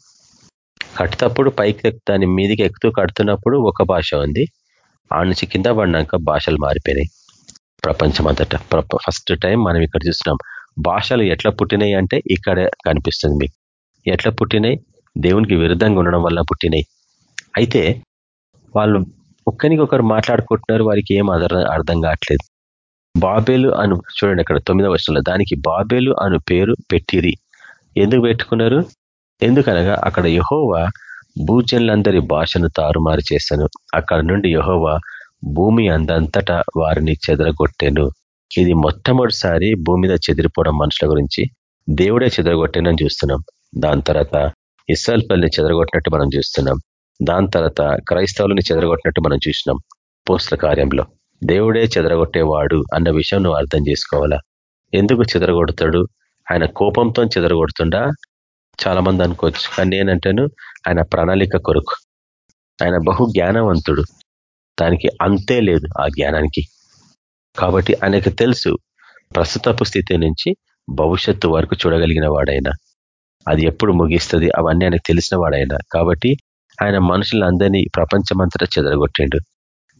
కట్టుతప్పుడు పైకి దాని మీదకి ఎక్కుతూ కడుతున్నప్పుడు ఒక భాష ఉంది. ఆ నుంచి కింద పడినాక భాషలు మారిపోయినాయి. ప్రపంచం అంతటా ఫస్ట్ టైం మనం ఇక్కడ చూస్తున్నాం. భాషలు ఎట్లా పుట్టినాయి అంటే ఇక్కడే కనిపిస్తుంది మీకు. ఎట్లా పుట్టినాయి? దేవునికి విరుద్ధంగా ఉండడం వల్ల పుట్టినాయి. అయితే వాళ్ళు ఒక్కరికి ఒకరు మాట్లాడుకుంటున్నారు వారికి ఏం అర్థం కావట్లేదు. బాబేలు అను చూడండి అక్కడ తొమ్మిదవ వర్షంలో దానికి బాబేలు అను పేరు పెట్టిరి. ఎందుకు పెట్టుకున్నారు? ఎందుకనగా అక్కడ యహోవా భూజనులందరి భాషను తారుమారు చేశాను. అక్కడ నుండి యహోవా భూమి అందంతటా వారిని చెదరగొట్టాను. ఇది మొట్టమొదటిసారి భూమి మీద చెదిరిపోవడం మనుషుల గురించి దేవుడే చెదరగొట్టానని చూస్తున్నాం. దాని తర్వాత ఇస్రాయల్ పల్లిని చెదరగొట్టినట్టు మనం చూస్తున్నాం. దాని తర్వాత క్రైస్తవులని చెదరగొట్టినట్టు మనం చూసినాం పోస్టుల కార్యంలో. దేవుడే చెదరగొట్టేవాడు అన్న విషయం నువ్వు అర్థం చేసుకోవాలా? ఎందుకు చెదరగొడతాడు? ఆయన కోపంతో చెదరగొడుతుండా? చాలా మంది అనుకోవచ్చు. కానీ నేనంటాను ఆయన ప్రణాళిక కొరకు. ఆయన బహు జ్ఞానవంతుడు. దానికి అంతే లేదు ఆ జ్ఞానానికి. కాబట్టి ఆయనకు తెలుసు ప్రస్తుతపు స్థితి నుంచి భవిష్యత్తు వరకు చూడగలిగిన వాడైనా అది ఎప్పుడు ముగిస్తుంది అవన్నీ ఆయనకు తెలిసిన వాడైనా. కాబట్టి ఆయన మనుషులందరినీ ప్రపంచమంతటా చెదరగొట్టిండు.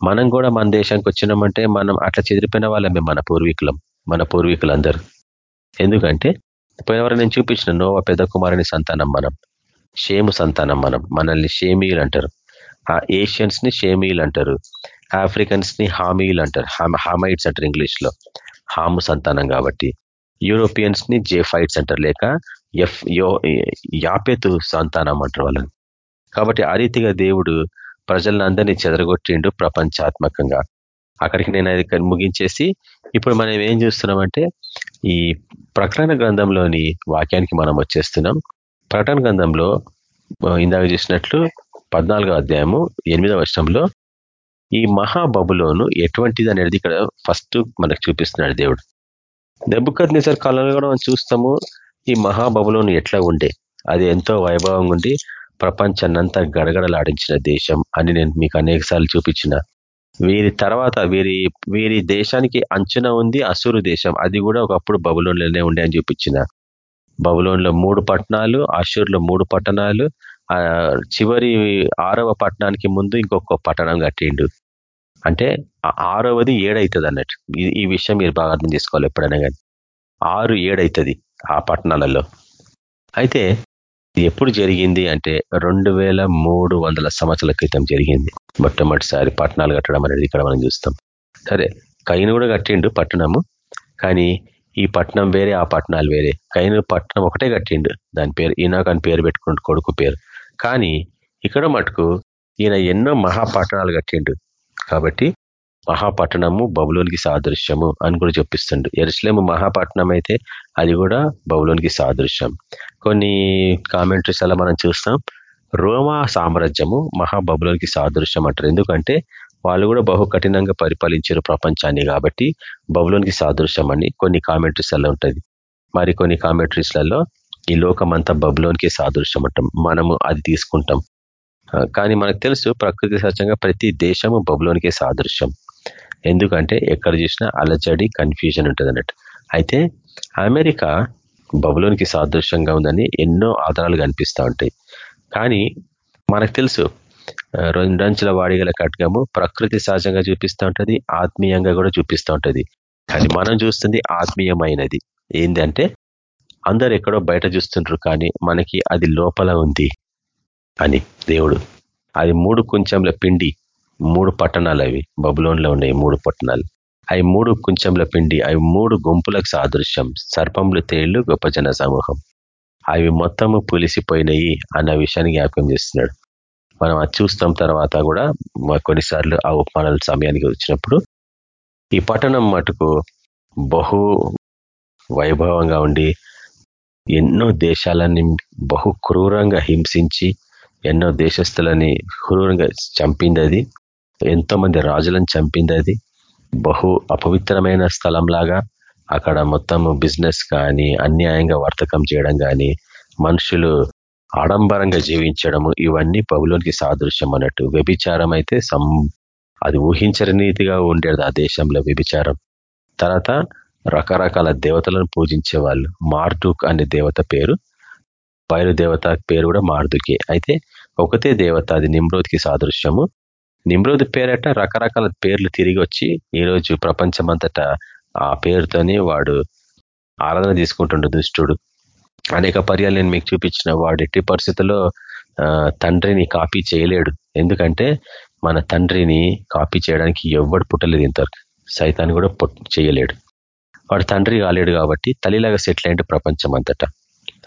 మనం కూడా మన దేశానికి వచ్చినామంటే మనం అట్లా చెదిరిపోయిన వాళ్ళమే మన పూర్వీకులం మన పూర్వీకులందరూ. ఎందుకంటే పోయినవరం నేను చూపించిన నోవ పెద్ద కుమారుని సంతానం మనం షేము సంతానం మనం మనల్ని షేమీయులు అంటారు. ఆ ఏషియన్స్ని షేమీలు అంటారు ఆఫ్రికన్స్ని హామీలు అంటారు హామైట్స్ అంటారు ఇంగ్లీష్లో హాము సంతానం కాబట్టి. యూరోపియన్స్ని జేఫైట్స్ అంటారు లేక ఎఫ్ యో యాపేతు సంతానం అంటారు వాళ్ళని. కాబట్టి ఆ రీతిగా దేవుడు ప్రజలందరినీ చెదరగొట్టిండు ప్రపంచాత్మకంగా. అక్కడికి నేను అది ముగించేసి ఇప్పుడు మనం ఏం చూస్తున్నామంటే ఈ ప్రకటన గ్రంథంలోని వాక్యానికి మనం వచ్చేస్తున్నాం. ప్రకటన గ్రంథంలో ఇందాక చూసినట్లు పద్నాలుగో అధ్యాయము ఎనిమిదవ వర్షంలో ఈ మహాబబులోను ఎటువంటిది అనేది ఇక్కడ ఫస్ట్ మనకు చూపిస్తున్నాడు దేవుడు. దెబ్బకత్ నిసర్ కాలంలో కూడా మనం చూస్తాము ఈ మహాబబులోను ఎట్లా ఉండే? అది ఎంతో వైభవంగా ఉండి ప్రపంచాన్నంతా గడగడలాడించిన దేశం అని నేను మీకు అనేక చూపించిన. వీరి తర్వాత వీరి వీరి దేశానికి అంచనా ఉంది అసూరు దేశం. అది కూడా ఒకప్పుడు బబులోన్లోనే ఉండే అని చూపించిన. బబులోన్లో మూడు పట్టణాలు అసూర్లో మూడు పట్టణాలు చివరి ఆరవ పట్టణానికి ముందు ఇంకొక పట్టణం కట్టిండు. అంటే ఆరవది ఏడవుతుంది అన్నట్టు ఈ విషయం మీరు బాగా అర్థం చేసుకోవాలి ఎప్పుడైనా కానీ. ఆరు ఏడవుతుంది ఆ పట్టణాలలో. అయితే ఎప్పుడు జరిగింది అంటే రెండు వేల మూడు వందల సంవత్సరాల క్రితం జరిగింది. మొట్టమొదటిసారి పట్టణాలు కట్టడం అనేది ఇక్కడ మనం చూస్తాం. సరే కైను కూడా కట్టిండు పట్టణము. కానీ ఈ పట్టణం వేరే ఆ పట్టణాలు వేరే. కైను పట్టణం ఒకటే కట్టిండు. దాని పేరు ఈనాక్ అని పేరు పెట్టుకుంటు కొడుకు పేరు. కానీ ఇక్కడ మటుకు ఈయన ఎన్నో మహాపట్టణాలు కట్టిండు. కాబట్టి మహాపట్టణము బబులోనికి సాదృశ్యము అని కూడా చెప్పిస్తుండు. ఎరుసలేము మహాపట్టణం అయితే అది కూడా బబులోనికి సాదృశ్యం. కొన్ని కామెంటరీస్ అలా మనం చూస్తాం. రోమా సామ్రాజ్యము మహాబబులోనికి సాదృశ్యం అంటారు. ఎందుకంటే వాళ్ళు కూడా బహు కఠినంగా పరిపాలించారు ప్రపంచాన్ని కాబట్టి బబులోనికి సాదృశ్యం అని కొన్ని కామెంటరీస్లలో ఉంటుంది. మరి కొన్ని కామెంటరీస్లలో ఈ లోకమంతా బబులోనికి సాదృశ్యం అంటాం మనము అది తీసుకుంటాం. కానీ మనకు తెలుసు ప్రకృతి సహజంగా ప్రతి దేశము బబులోనికే సాదృశ్యం. ఎందుకంటే ఎక్కడ చూసినా అలచడి కన్ఫ్యూజన్ ఉంటుంది అన్నట్టు. అయితే అమెరికా బబులోనికి సాదృశ్యంగా ఉందని ఎన్నో ఆధారాలు కనిపిస్తూ ఉంటాయి. కానీ మనకు తెలుసు రెండంచుల వాడిగల కట్గము ప్రకృతి సహజంగా చూపిస్తూ ఉంటుంది ఆత్మీయంగా కూడా చూపిస్తూ ఉంటుంది. కానీ మనం చూస్తుంది ఆత్మీయమైనది. ఏంటంటే అందరు ఎక్కడో బయట చూస్తుంటారు కానీ మనకి అది లోపల ఉంది అని దేవుడు. అది మూడు కొంచెంల పిండి మూడు పట్టణాలు అవి. బబులోన్లో ఉన్నాయి మూడు పట్టణాలు. అవి మూడు కుంచెంల పిండి అవి మూడు గుంపులకు సాదృశ్యం సర్పంలు తేళ్ళు గొప్ప జన సమూహం. అవి మొత్తము పులిసిపోయినాయి అన్న విషయాన్ని జ్ఞాపకం చేస్తున్నాడు. మనం అది చూస్తాం తర్వాత కూడా కొన్నిసార్లు ఆ ఉపమానాల సమయానికి వచ్చినప్పుడు ఈ పట్టణం మటుకు బహు వైభవంగా ఉండి ఎన్నో దేశాలని బహు క్రూరంగా హింసించి ఎన్నో దేశస్తులని క్రూరంగా చంపింది అది ఎంతో మంది రాజులను చంపింది అది బహు అపవిత్రమైన స్థలంలాగా అక్కడ మొత్తం బిజినెస్ కానీ అన్యాయంగా వర్తకం చేయడం కానీ మనుషులు ఆడంబరంగా జీవించడము ఇవన్నీ పౌలోనికి సాదృశ్యం అన్నట్టు. వ్యభిచారం అయితే సం అది ఊహించరనీతిగా ఉండేది ఆ దేశంలో వ్యభిచారం. తర్వాత రకరకాల దేవతలను పూజించే వాళ్ళు. మార్టుక్ అనే దేవత పేరు. బయలు దేవత పేరు కూడా మార్దుకే. అయితే ఒకతే దేవత అది నిమ్రోద్కి సాదృశ్యము. నిమ్రోద్ పేరట రకరకాల పేర్లు తిరిగి వచ్చి ఈరోజు ప్రపంచమంతటా ఆ పేరుతోనే వాడు ఆరాధన తీసుకుంటుండు దుష్టుడు. అనేక పర్యాలు నేను మీకు చూపించిన. వాడు ఎట్టి పరిస్థితుల్లో తండ్రిని కాపీ చేయలేడు. ఎందుకంటే మన తండ్రిని కాపీ చేయడానికి ఎవ్వడు పుట్టలేదు ఇంతవరకు. సైతాన్ని కూడా చేయలేడు. వాడు తండ్రి కాలేడు కాబట్టి తల్లిలాగా సెటిల్ అయ్యిండు ప్రపంచం అంతటా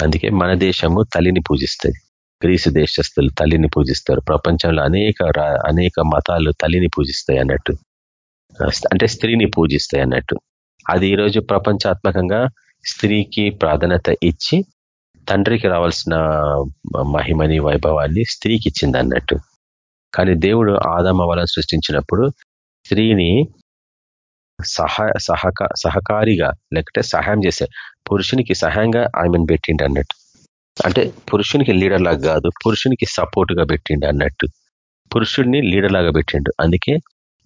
అందుకే మన దేశము తల్లిని పూజిస్తుంది. గ్రీసు దేశస్తులు తల్లిని పూజిస్తారు. ప్రపంచంలో అనేక అనేక మతాలు తల్లిని పూజిస్తాయి అన్నట్టు. అంటే స్త్రీని పూజిస్తాయి అన్నట్టు. అది ఈరోజు ప్రపంచాత్మకంగా స్త్రీకి ప్రాధాన్యత ఇచ్చి తండ్రికి రావాల్సిన మహిమని వైభవాన్ని స్త్రీకి ఇచ్చింది అన్నట్టు. కానీ దేవుడు ఆదమ వలన సృష్టించినప్పుడు స్త్రీని సహాయ సహక సహకారిగా లేకపోతే సహాయం చేసే పురుషునికి సహాయంగా ఆమెను పెట్టిండి అన్నట్టు. అంటే పురుషునికి లీడర్ లాగా కాదు పురుషునికి సపోర్ట్గా పెట్టిండు అన్నట్టు. పురుషుడిని లీడర్ లాగా పెట్టిండు. అందుకే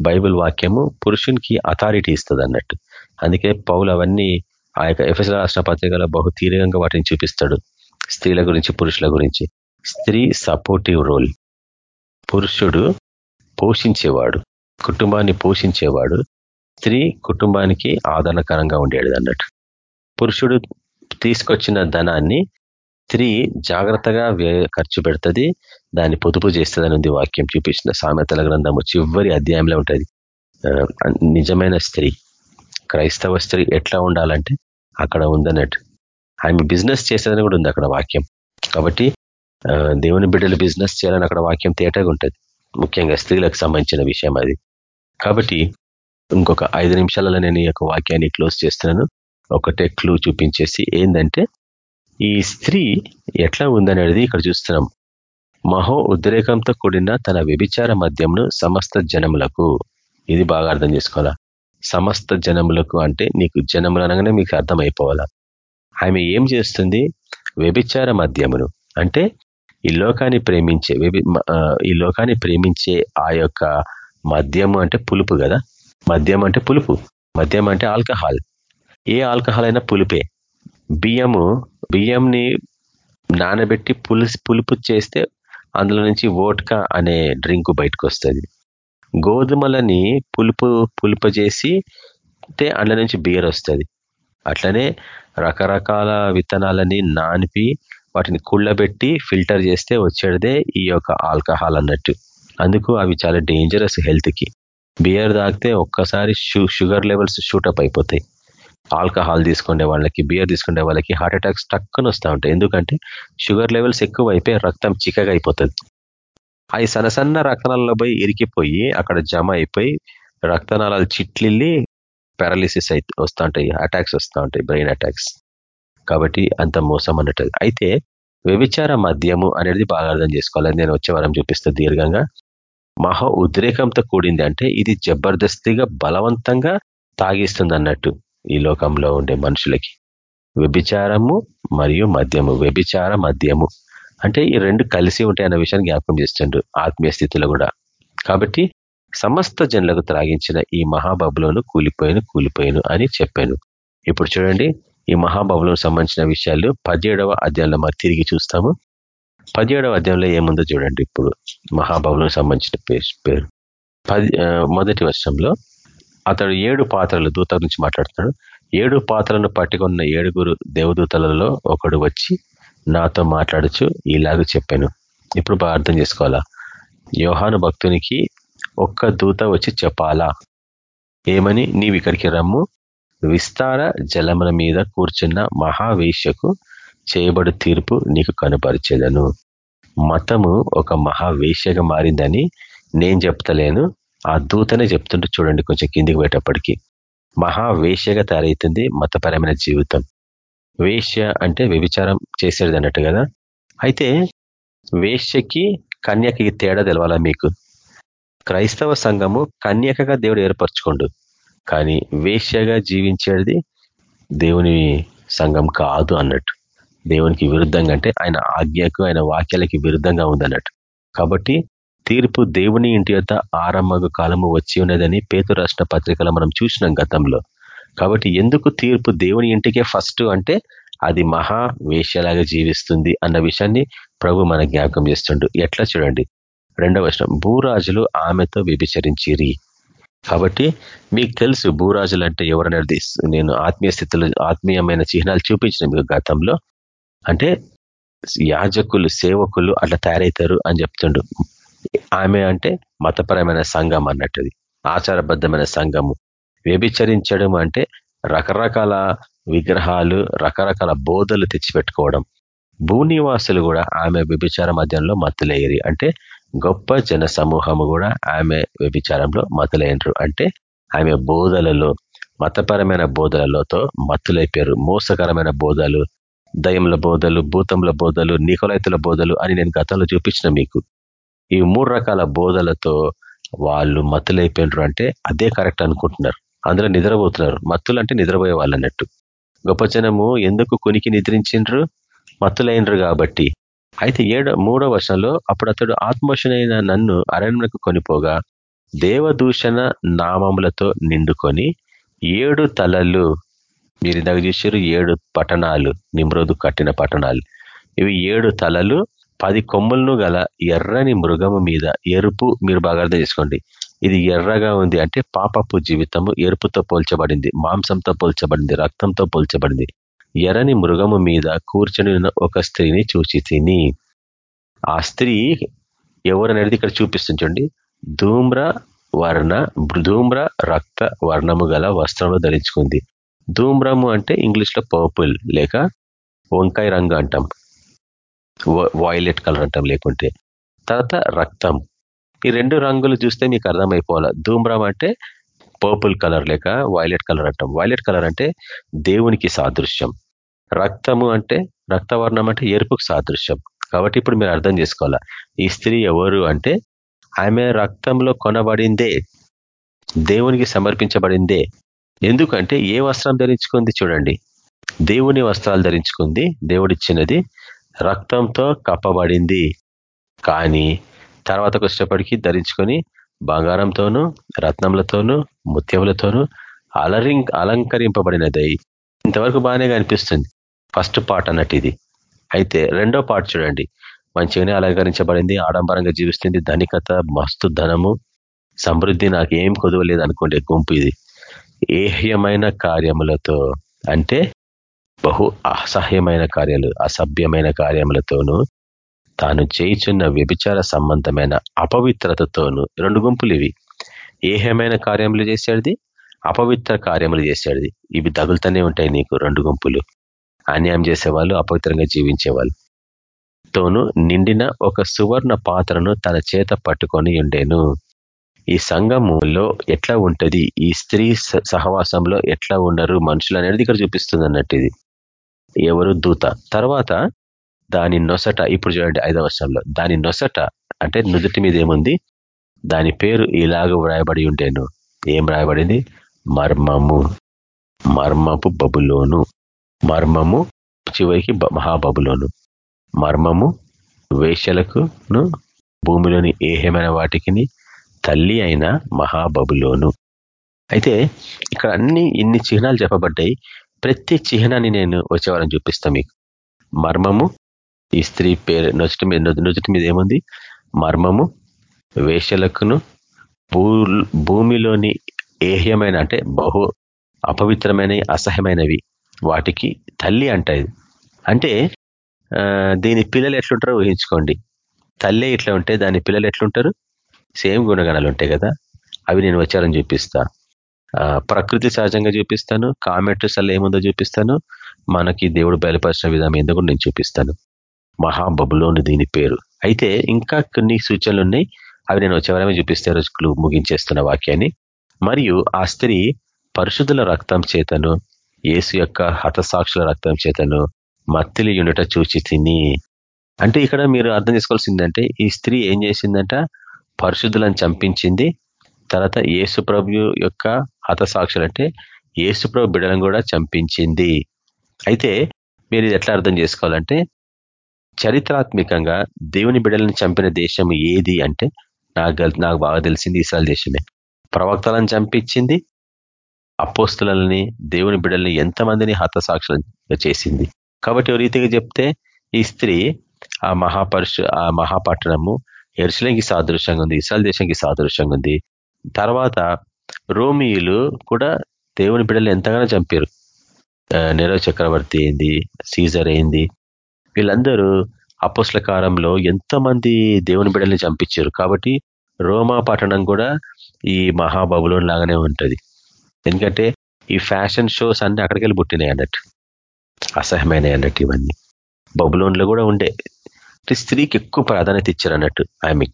బైబిల్ వాక్యము పురుషునికి అథారిటీ ఇస్తుంది అన్నట్టు. అందుకే పౌలు అవన్నీ ఆ యొక్క ఎఫ్ఎస్ రాష్ట్ర పత్రికల బహు తీరంగా వాటిని చూపిస్తాడు. స్త్రీల గురించి పురుషుల గురించి. స్త్రీ సపోర్టివ్ రోల్. పురుషుడు పోషించేవాడు. కుటుంబాన్ని పోషించేవాడు. స్త్రీ కుటుంబానికి ఆదరణకరంగా ఉండేది అన్నట్టు. పురుషుడు తీసుకొచ్చిన ధనాన్ని స్త్రీ జాగ్రత్తగా ఖర్చు పెడుతుంది దాన్ని పొదుపు చేస్తుందని ఉంది వాక్యం చూపించిన సామెతల గ్రంథము చివరి అధ్యాయంలో ఉంటుంది. నిజమైన స్త్రీ క్రైస్తవ స్త్రీ ఎట్లా ఉండాలంటే అక్కడ ఉందన్నట్టు. ఆమె బిజినెస్ చేసేదని కూడా ఉంది అక్కడ వాక్యం. కాబట్టి దేవుని బిడ్డలు బిజినెస్ చేయాలని అక్కడ వాక్యం తేటగా ఉంటుంది. ముఖ్యంగా స్త్రీలకు సంబంధించిన విషయం అది. కాబట్టి ఇంకొక ఐదు నిమిషాలలో నేను ఈ యొక్క వాక్యాన్ని క్లోజ్ చేస్తున్నాను. ఒకటే క్లూ చూపించేసి ఏంటంటే ఈ స్త్రీ ఎట్లా ఉందనేది ఇక్కడ చూస్తున్నాం. మహో ఉద్రేకంతో కూడిన తన వ్యభిచార మద్యంను సమస్త జనములకు. ఇది బాగా అర్థం చేసుకోవాలా? సమస్త జనములకు అంటే నీకు జనములు అనగానే మీకు అర్థమైపోవాలా? ఆమె ఏం చేస్తుంది? వ్యభిచార మద్యమును. అంటే ఈ లోకాన్ని ప్రేమించే ఈ లోకాన్ని ప్రేమించే ఆ యొక్క మద్యము అంటే పులుపు కదా? మద్యం అంటే పులుపు మద్యం అంటే ఆల్కహాల్. ఏ ఆల్కహాల్ అయినా పులుపే. బియ్యము బియ్యంని నానబెట్టి పులుసు పులుపు చేస్తే అందులో నుంచి వోట్కా అనే డ్రింక్ బయటకు వస్తుంది గోధుమలని పులుపు పులుపు చేసి అందులో నుంచి బియర్ వస్తుంది. అట్లనే రకరకాల విత్తనాలని నానిపి వాటిని కుళ్ళబెట్టి ఫిల్టర్ చేస్తే వచ్చేదే ఈ యొక్క ఆల్కహాల్ అన్నట్టు. అందుకు అవి చాలా డేంజరస్ హెల్త్కి బియర్ తాగితే ఒక్కసారి షుగర్ లెవెల్స్ షూటప్ అయిపోతాయి. ఆల్కహాల్ తీసుకునే వాళ్ళకి బియర్ తీసుకునే వాళ్ళకి హార్ట్ అటాక్స్ టక్కున వస్తూ ఉంటాయి. ఎందుకంటే షుగర్ లెవెల్స్ ఎక్కువ అయిపోయి రక్తం చిక్కగా అయిపోతుంది. అవి సన్న సన్న రక్తనాలలో పోయి ఇరికిపోయి అక్కడ జమ అయిపోయి రక్తనాళాలు చిట్లిల్లి పారాలిసిస్ అయి వస్తూ ఉంటాయి. అటాక్స్ వస్తూ ఉంటాయి బ్రెయిన్ అటాక్స్. కాబట్టి అంత మోసం అన్నట్టు. అయితే వ్యభిచార మద్యము అనేది బాగా అర్థం చేసుకోవాలని నేను వచ్చే వారం చూపిస్తా దీర్ఘంగా. మహా ఉద్రేకంతో కూడింది అంటే ఇది జబర్దస్తిగా బలవంతంగా తాగిస్తుంది అన్నట్టు ఈ లోకంలో ఉండే మనుషులకి. వ్యభిచారము మరియు మద్యము వ్యభిచార మద్యము అంటే ఈ రెండు కలిసి ఉంటాయి అన్న విషయాన్ని జ్ఞాపకం చేస్తుండ్రు ఆత్మీయ స్థితిలో కూడా. కాబట్టి సమస్త జనులకు త్రాగించిన ఈ మహాబబులోను కూలిపోయిను కూలిపోయిను అని చెప్పాను. ఇప్పుడు చూడండి ఈ మహాబబులకు సంబంధించిన విషయాలు పదిహేడవ అధ్యాయంలో మరి తిరిగి చూస్తాము. పదిహేడవ అధ్యాయంలో ఏముందో చూడండి ఇప్పుడు. మహాబబులకు సంబంధించిన పేరు పది మొదటి వర్షంలో అతడు ఏడు పాత్రలు దూత నుంచి మాట్లాడుతున్నాడు. ఏడు పాత్రలను పట్టుకున్న ఏడుగురు దేవదూతలలో ఒకడు వచ్చి నాతో మాట్లాడుచు ఇలాగ చెప్పాను. ఇప్పుడు బాగా అర్థం చేసుకోవాలా? యోహాను భక్తునికి ఒక్క దూత వచ్చి చెప్పాలా? ఏమని? నీవు ఇక్కడికి రమ్ము. విస్తార జలముల మీద కూర్చున్న మహావేశ్యకు చేయబడు తీర్పు నీకు కనుపరిచేదను. మతము ఒక మహావేశ్యగా మారిందని నేను చెప్తలేను. ఆ దూతనే చెప్తుంటే చూడండి కొంచెం కిందికి పోయేటప్పటికీ. మహావేశ్యగా తయారవుతుంది మతపరమైన జీవితం. వేశ్య అంటే వ్యభిచారం చేసేది అన్నట్టు కదా? అయితే వేశ్యకి కన్యకి తేడా తెలవాలా మీకు? క్రైస్తవ సంఘము కన్యకగా దేవుడు ఏర్పరచుకోండు. కానీ వేశ్యగా జీవించేది దేవుని సంఘం కాదు అన్నట్టు. దేవునికి విరుద్ధంగా అంటే ఆయన ఆజ్ఞకు ఆయన వాక్యాలకి విరుద్ధంగా ఉందన్నట్టు. కాబట్టి తీర్పు దేవుని ఇంటి యొక్క ఆరంభ కాలము వచ్చి ఉన్నదని పేతు రాష్ట్ర పత్రికలో మనం చూసినాం గతంలో. కాబట్టి ఎందుకు తీర్పు దేవుని ఇంటికే ఫస్ట్ అంటే అది మహా వేష్యలాగా జీవిస్తుంది అన్న విషయాన్ని ప్రభు మన జ్ఞాపకం చేస్తుండు. ఎట్లా చూడండి? రెండవ వచనం భూరాజులు ఆమెతో వ్యభిచరించిరి. కాబట్టి మీకు తెలుసు భూరాజులు అంటే ఎవరనేది. నేను ఆత్మీయ స్థితిలో ఆత్మీయమైన చిహ్నాలు చూపించిన మీకు గతంలో. అంటే యాజకులు సేవకులు అట్లా తయారవుతారు అని చెప్తుండు. ఆమె అంటే మతపరమైన సంఘం అన్నట్టుది. ఆచారబద్ధమైన సంఘము. వ్యభిచరించడం అంటే రకరకాల విగ్రహాలు రకరకాల బోధలు తెచ్చిపెట్టుకోవడం. భూనివాసులు కూడా ఆమె వ్యభిచార మధ్యంలో మత్తులేయరి అంటే గొప్ప జన సమూహము కూడా ఆమె వ్యభిచారంలో మతులైనరు అంటే ఆమె బోధలలో మతపరమైన బోధలలోతో మత్తులైపోయారు. మోసకరమైన బోధలు దయముల బోధలు భూతముల బోధలు నికోలైతుల బోధలు అని నేను గతంలో చూపించిన మీకు. ఈ మూడు రకాల బోధలతో వాళ్ళు మత్తులైపోయినారు అంటే అదే కరెక్ట్ అనుకుంటున్నారు. అందులో నిద్రపోతున్నారు. మత్తులు అంటే నిద్రపోయే వాళ్ళు అన్నట్టు గొప్ప జనము ఎందుకు కొనికి నిద్రించిండ్రు? మత్తులైనరు కాబట్టి. అయితే ఏడో మూడో వర్షంలో అప్పుడు అతడు ఆత్మోషనైన నన్ను అరణ్యకు కొనిపోగా దేవదూషణ నామములతో నిండుకొని ఏడు తలలు మీరు ఇందాక చూసారు ఏడు పట్టణాలు నిమ్రోదు కట్టిన పట్టణాలు. ఇవి ఏడు తలలు పది కొమ్ములను గల ఎర్రని మృగము మీద ఎరుపు మీరు బాగా అర్థం చేసుకోండి. ఇది ఎర్రగా ఉంది అంటే పాపపు జీవితము ఎరుపుతో పోల్చబడింది మాంసంతో పోల్చబడింది రక్తంతో పోల్చబడింది. ఎర్రని మృగము మీద కూర్చొని ఉన్న ఒక స్త్రీని చూచి తిని ఆ స్త్రీ ఎవరనేది ఇక్కడ చూపిస్తుంది ధూమ్ర వర్ణ ధూమ్ర రక్త వర్ణము గల వస్త్రంలో ధరించుకుంది. ధూమ్రము అంటే ఇంగ్లీష్లో పర్పుల్ లేక వంకాయ రంగు అంటాం. వాయిలెట్ కలర్ అంటాం లేకుంటే. తర్వాత రక్తం. ఈ రెండు రంగులు చూస్తే మీకు అర్థమైపోవాలి. ధూమ్రం అంటే పర్పుల్ కలర్ లేక వైలెట్ కలర్ అంటాం. వైలెట్ కలర్ అంటే దేవునికి సాదృశ్యం. రక్తము అంటే రక్తవర్ణం అంటే ఎరుపుకు సాదృశ్యం. కాబట్టి ఇప్పుడు మీరు అర్థం చేసుకోవాలా. ఈ స్త్రీ ఎవరు అంటే ఆమె రక్తంలో కొనబడిందే. దేవునికి సమర్పించబడిందే. ఎందుకంటే ఏ వస్త్రం ధరించుకుంది చూడండి. దేవుని వస్త్రాలు ధరించుకుంది దేవుడిచ్చినది రక్తంతో కప్పబడింది. కానీ తర్వాత వచ్చేటప్పటికి ధరించుకొని బంగారంతోనూ రత్నములతోనూ ముత్యములతోనూ అలరి అలంకరింపబడినదై ఇంతవరకు బాగానే కనిపిస్తుంది. ఫస్ట్ పార్ట్ అన్నట్టు ఇది. అయితే రెండో పార్ట్ చూడండి. మంచిగానే అలంకరించబడింది ఆడంబరంగా జీవిస్తుంది. ధనికత మస్తు ధనము సమృద్ధి నాకు ఏం కొదవలేదు అనుకోండి గుంపు ఇది. ఏహ్యమైన కార్యములతో అంటే బహు అసహ్యమైన కార్యాలు అసభ్యమైన కార్యములతోనూ తాను చేయిచున్న వ్యభిచార సంబంధమైన అపవిత్రతతోనూ రెండు గుంపులు ఇవి. ఏహ్యమైన కార్యములు చేసేది అపవిత్ర కార్యములు చేసేది ఇవి తగులుతూనే ఉంటాయి నీకు రెండు గుంపులు. అన్యాయం చేసేవాళ్ళు అపవిత్రంగా జీవించేవాళ్ళు. తోను నిండిన ఒక సువర్ణ పాత్రను తన చేత పట్టుకొని ఉండేను. ఈ సంఘములో ఎట్లా ఉంటది? ఈ స్త్రీ సహవాసంలో ఎట్లా ఉండరు? మనుషులు అనేది ఇక్కడ చూపిస్తుంది అన్నట్టు ఇది. ఎవరు? దూత. తర్వాత దాని నొసట ఇప్పుడు చూడండి ఐదవ వర్షంలో దాని నొసట అంటే నుదుటి మీద ఏముంది? దాని పేరు ఇలాగ వ్రాయబడి ఉండేను. ఏం రాయబడింది మర్మము. మర్మపు బబులోను. మర్మము చివరికి మహాబబులోను. మర్మము వేషలకును భూమిలోని ఏహేమైన వాటికి తల్లి అయిన మహాబబులోను. అయితే ఇక్కడ అన్ని ఇన్ని చిహ్నాలు చెప్పబడ్డాయి. ప్రతి చిహ్నాన్ని నేను వచ్చేవారని చూపిస్తాను మీకు. మర్మము ఈ స్త్రీ పేరు నొచ్చటి మీద నొచ్చటి మీద ఏముంది? మర్మము వేషలకును భూ భూమిలోని ఏహ్యమైన అంటే బహు అపవిత్రమైన అసహ్యమైనవి. వాటికి తల్లి అంటది అంటే దీని పిల్లలు ఎట్లుంటారో ఊహించుకోండి. తల్లి ఇట్లా ఉంటే దాని పిల్లలు ఎట్లుంటారు? సేమ్ గుణగణాలు ఉంటాయి కదా. అవి నేను వచ్చారని చూపిస్తా. ప్రకృతి సహజంగా చూపిస్తాను. కామెంట్రీస్ అలా ఏముందో చూపిస్తాను. మనకి దేవుడు బయలుపరిచిన విధానం కూడా నేను చూపిస్తాను. మహాబబులోని దీని పేరు. అయితే ఇంకా కొన్ని సూచనలు ఉన్నాయి. అవి నేను వచ్చేవరమే చూపిస్తే రోజులు ముగించేస్తున్న వాక్యాన్ని. మరియు ఆ స్త్రీ పరిశుద్ధుల రక్తం చేతను యేసు యొక్క హతసాక్షుల రక్తం చేతను మత్తిలి యుండట చూచి తిని. అంటే ఇక్కడ మీరు అర్థం చేసుకోవాల్సిందంటే ఈ స్త్రీ ఏం చేసిందంట? పరిశుద్ధులను చంపించింది. తర్వాత యేసుప్రభు యొక్క హతసాక్షులు అంటే యేసుప్రభు బిడలను కూడా చంపించింది. అయితే మీరు ఇది ఎట్లా అర్థం చేసుకోవాలంటే చరిత్రాత్మకంగా దేవుని బిడలను చంపిన దేశం ఏది అంటే నాకు నాకు బాగా తెలిసింది ఇస్రాయల్ దేశమే. ప్రవక్తలను చంపించింది అపోస్తులని దేవుని బిడల్ని ఎంతమందిని హతసాక్షులు చేసింది. కాబట్టి రీతిగా చెప్తే ఈ స్త్రీ ఆ మహాపరుషు ఆ మహాపట్టణము ఎరుసలంకి సాదృశ్యంగా ఉంది ఇస్రాయల్ దేశానికి సాదృశ్యంగా ఉంది. తర్వాత రోమియులు కూడా దేవుని బిడ్డలు ఎంతగానో చంపారు. నెరవ చక్రవర్తి అయింది సీజర్ అయింది. వీళ్ళందరూ అపోస్ల కాలంలో ఎంతమంది దేవుని బిడ్డల్ని చంపించారు. కాబట్టి రోమా పట్టణం కూడా ఈ మహాబబులోన్ లాగానే ఉంటుంది. ఎందుకంటే ఈ ఫ్యాషన్ షోస్ అన్ని అక్కడికి వెళ్ళి పుట్టినాయి అన్నట్టు. అసహ్యమైనవి అన్నట్టు ఇవన్నీ. బబులోన్లో కూడా ఉండే. స్త్రీకి ఎక్కువ ప్రాధాన్యత ఇచ్చారు అన్నట్టు ఆమె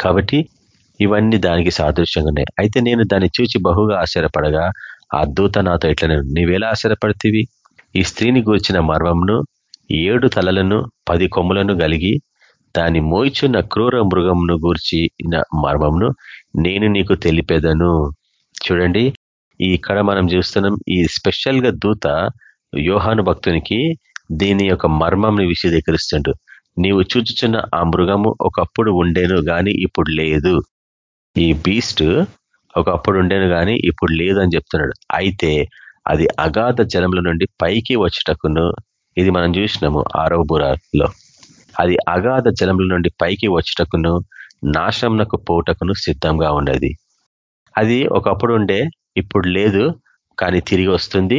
కాబట్టి ఇవన్నీ దానికి సాదృశ్యంగా ఉన్నాయి. అయితే నేను దాన్ని చూచి బహుగా ఆశ్చర్యపడగా ఆ దూత నాతో ఇట్లనే నేను నీవేలా ఆశ్చర్యపడుతీవి? ఈ స్త్రీని గూర్చిన మర్మంను ఏడు తలలను పది కొమ్ములను కలిగి దాని మోయిచున్న క్రూర మృగంను గూర్చిన మర్మంను నేను నీకు తెలిపేదను. చూడండి ఇక్కడ మనం చూస్తున్నాం ఈ స్పెషల్గా దూత యోహాను భక్తునికి దీని యొక్క మర్మంని విశదీకరిస్తుండు. నీవు చూచుచున్న ఆ మృగము ఒకప్పుడు ఉండేను కానీ ఇప్పుడు లేదు. ఈ బీస్ట్ ఒకప్పుడు ఉండేను కానీ ఇప్పుడు లేదు అని చెప్తున్నాడు. అయితే అది అగాధ జలముల నుండి పైకి వచ్చటకును ఇది మనం చూసినాము ఆరవ బురాలో. అది అగాధ జలముల నుండి పైకి వచ్చటకును నాశనంకు పోటకును సిద్ధంగా ఉండేది అది ఒకప్పుడు ఉండే ఇప్పుడు లేదు కానీ తిరిగి వస్తుంది.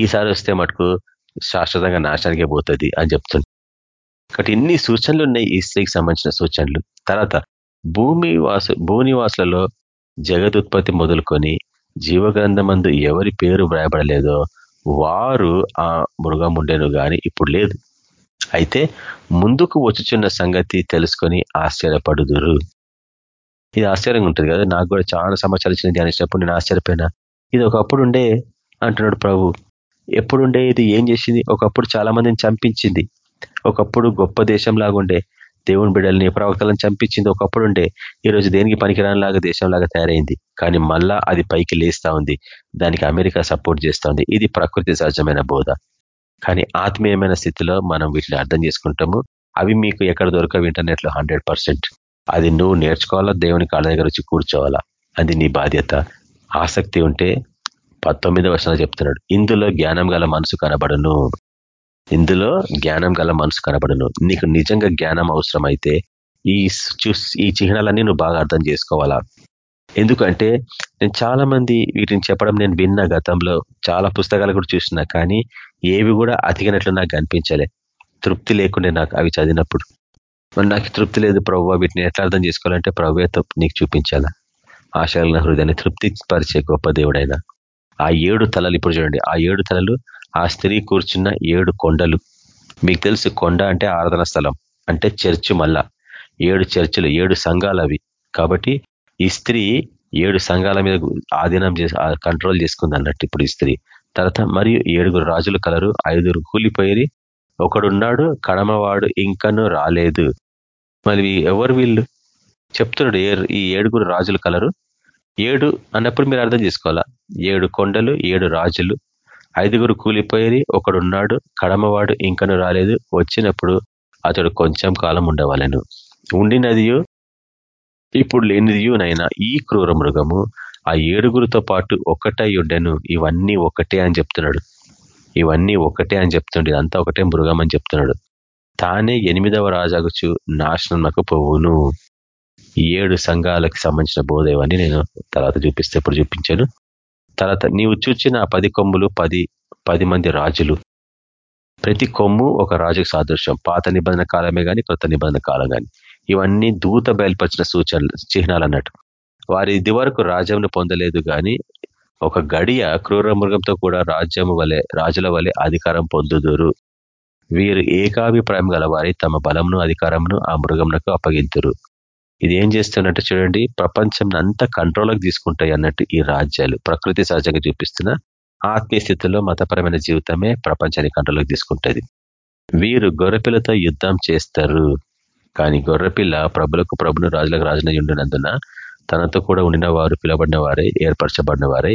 ఈసారి వస్తే మటుకు శాశ్వతంగా నాశనానికే పోతుంది అని చెప్తుంది. కాబట్టి ఇన్ని సూచనలు ఉన్నాయి ఈ స్త్రీకి సంబంధించిన సూచనలు? తర్వాత భూమి వాసు భూనివాసులలో జగదుత్పత్తి మొదలుకొని జీవగ్రంథమందు ఎవరి పేరు వ్రాయబడలేదో వారు ఆ మృగం ఉండేను కానీ ఇప్పుడు లేదు. అయితే ముందుకు వచ్చుచున్న సంగతి తెలుసుకొని ఆశ్చర్యపడుదురు. ఇది ఆశ్చర్యంగా ఉంటుంది కదా? నాకు కూడా చాలా సంవత్సరాలు ఇచ్చిన ధ్యానించినప్పుడు నేను ఆశ్చర్యపోయినా. ఇది ఒకప్పుడు ఉండే అంటున్నాడు ప్రభు. ఎప్పుడుండే ఇది ఏం చేసింది? ఒకప్పుడు చాలా మందిని చంపించింది. ఒకప్పుడు గొప్ప దేశంలాగుండే దేవుని బిడ్డల్ని ప్రవక్తలను చంపించింది ఒకప్పుడు ఉండే ఈరోజు దేనికి పనికిరానిలాగా దేశంలాగా తయారైంది. కానీ మళ్ళా అది పైకి లేస్తా ఉంది. దానికి అమెరికా సపోర్ట్ చేస్తా ఉంది. ఇది ప్రకృతి సహజమైన బోధ. కానీ ఆత్మీయమైన స్థితిలో మనం వీటిని అర్థం చేసుకుంటాము. అవి మీకు ఎక్కడ దొరకవు ఇంటర్నెట్లో హండ్రెడ్ అది నువ్వు నేర్చుకోవాలా? దేవుని కాళ్ళ దగ్గర వచ్చి కూర్చోవాలా? అది నీ బాధ్యత. ఆసక్తి ఉంటే పంతొమ్మిదవ వర్షాలు చెప్తున్నాడు. ఇందులో జ్ఞానం గల మనసు కనబడును. ఇందులో జ్ఞానం గల మనసు కనబడును. నీకు నిజంగా జ్ఞానం అవసరమైతే ఈ ఈ చిహ్నాలన్నీ నువ్వు బాగా అర్థం చేసుకోవాలా? ఎందుకంటే నేను చాలా మంది వీటిని చెప్పడం నేను విన్నా గతంలో చాలా పుస్తకాలు కూడా చూసినా కానీ ఏవి కూడా అతికినట్లు నాకు అనిపించలే. తృప్తి లేకుండా నాకు అవి చదివినప్పుడు. నాకు తృప్తి లేదు ప్రభు వీటిని ఎట్లా అర్థం చేసుకోవాలంటే ప్రభుత్వ నీకు చూపించాలా? ఆశల హృదయాన్ని తృప్తి పరిచే గొప్ప దేవుడైనా. ఆ ఏడు తలలు ఇప్పుడు చూడండి. ఆ ఏడు తలలు ఆ స్త్రీ కూర్చున్న ఏడు కొండలు. మీకు తెలుసు కొండ అంటే ఆరాధన స్థలం అంటే చర్చ్ మళ్ళా ఏడు చర్చిలు ఏడు సంఘాలు అవి కాబట్టి ఈ స్త్రీ ఏడు సంఘాల మీద ఆధీనం చేసి కంట్రోల్ చేసుకుంది అన్నట్టు ఇప్పుడు ఈ స్త్రీ. తర్వాత మరియు ఏడుగురు రాజులు కలరు ఐదుగురు కూలిపోయి ఒకడున్నాడు కడమవాడు ఇంకను రాలేదు. మరి ఎవరు వీళ్ళు? చెప్తున్నాడు ఈ ఏడుగురు రాజులు కలరు. ఏడు అన్నప్పుడు మీరు అర్థం చేసుకోవాలా? ఏడు కొండలు ఏడు రాజులు. ఐదుగురు కూలిపోయేది. ఒకడున్నాడు. కడమవాడు ఇంకను రాలేదు. వచ్చినప్పుడు అతడు కొంచెం కాలం ఉండవాలను. ఉండినదియు ఇప్పుడు లేనిదియునైనా ఈ క్రూర మృగము ఆ ఏడుగురితో పాటు ఒక్కటై ఉండెను ఇవన్నీ ఒకటే అని చెప్తున్నాడు. ఇవన్నీ ఒకటే అని చెప్తుండే. అంతా ఒకటే మృగం అని చెప్తున్నాడు. తానే ఎనిమిదవ రాజాగుచు నాశనంకు పోవును. ఏడు సంఘాలకు సంబంధించిన బోధ ఇవన్నీ నేను తర్వాత చూపిస్తే ఇప్పుడు చూపించాను. తర్వాత నీవు చూచిన పది కొమ్ములు పది పది మంది రాజులు. ప్రతి కొమ్ము ఒక రాజుకు సాదృశ్యం. పాత నిబంధన కాలమే కానీ కొత్త నిబంధన కాలం కానీ ఇవన్నీ దూత బయలుపరిచిన సూచనలు చిహ్నాలు అన్నట్టు వారి ఇది వరకు రాజ్యంను పొందలేదు కానీ ఒక గడియ క్రూర మృగంతో కూడా రాజ్యం వలె రాజుల వలె అధికారం పొందుదురు. వీరు ఏకాభిప్రాయం గల వారి తమ బలంను అధికారంను ఆ మృగంకు అప్పగింతురు. ఇది ఏం చేస్తున్నట్టు చూడండి ప్రపంచం అంతా కంట్రోల్కి తీసుకుంటాయి అన్నట్టు ఈ రాజ్యాలు. ప్రకృతి సహజంగా చూపిస్తున్న ఆత్మీయ స్థితిలో మతపరమైన జీవితమే ప్రపంచాన్ని కంట్రోల్కి తీసుకుంటుంది. వీరు గొర్రెపిల్లతో యుద్ధం చేస్తారు. కానీ గొర్రెపిల్ల ప్రభులకు ప్రభును రాజులకు రాజునై ఉండినందున తనతో కూడా ఉండిన వారు పిలబడిన వారే ఏర్పరచబడిన వారే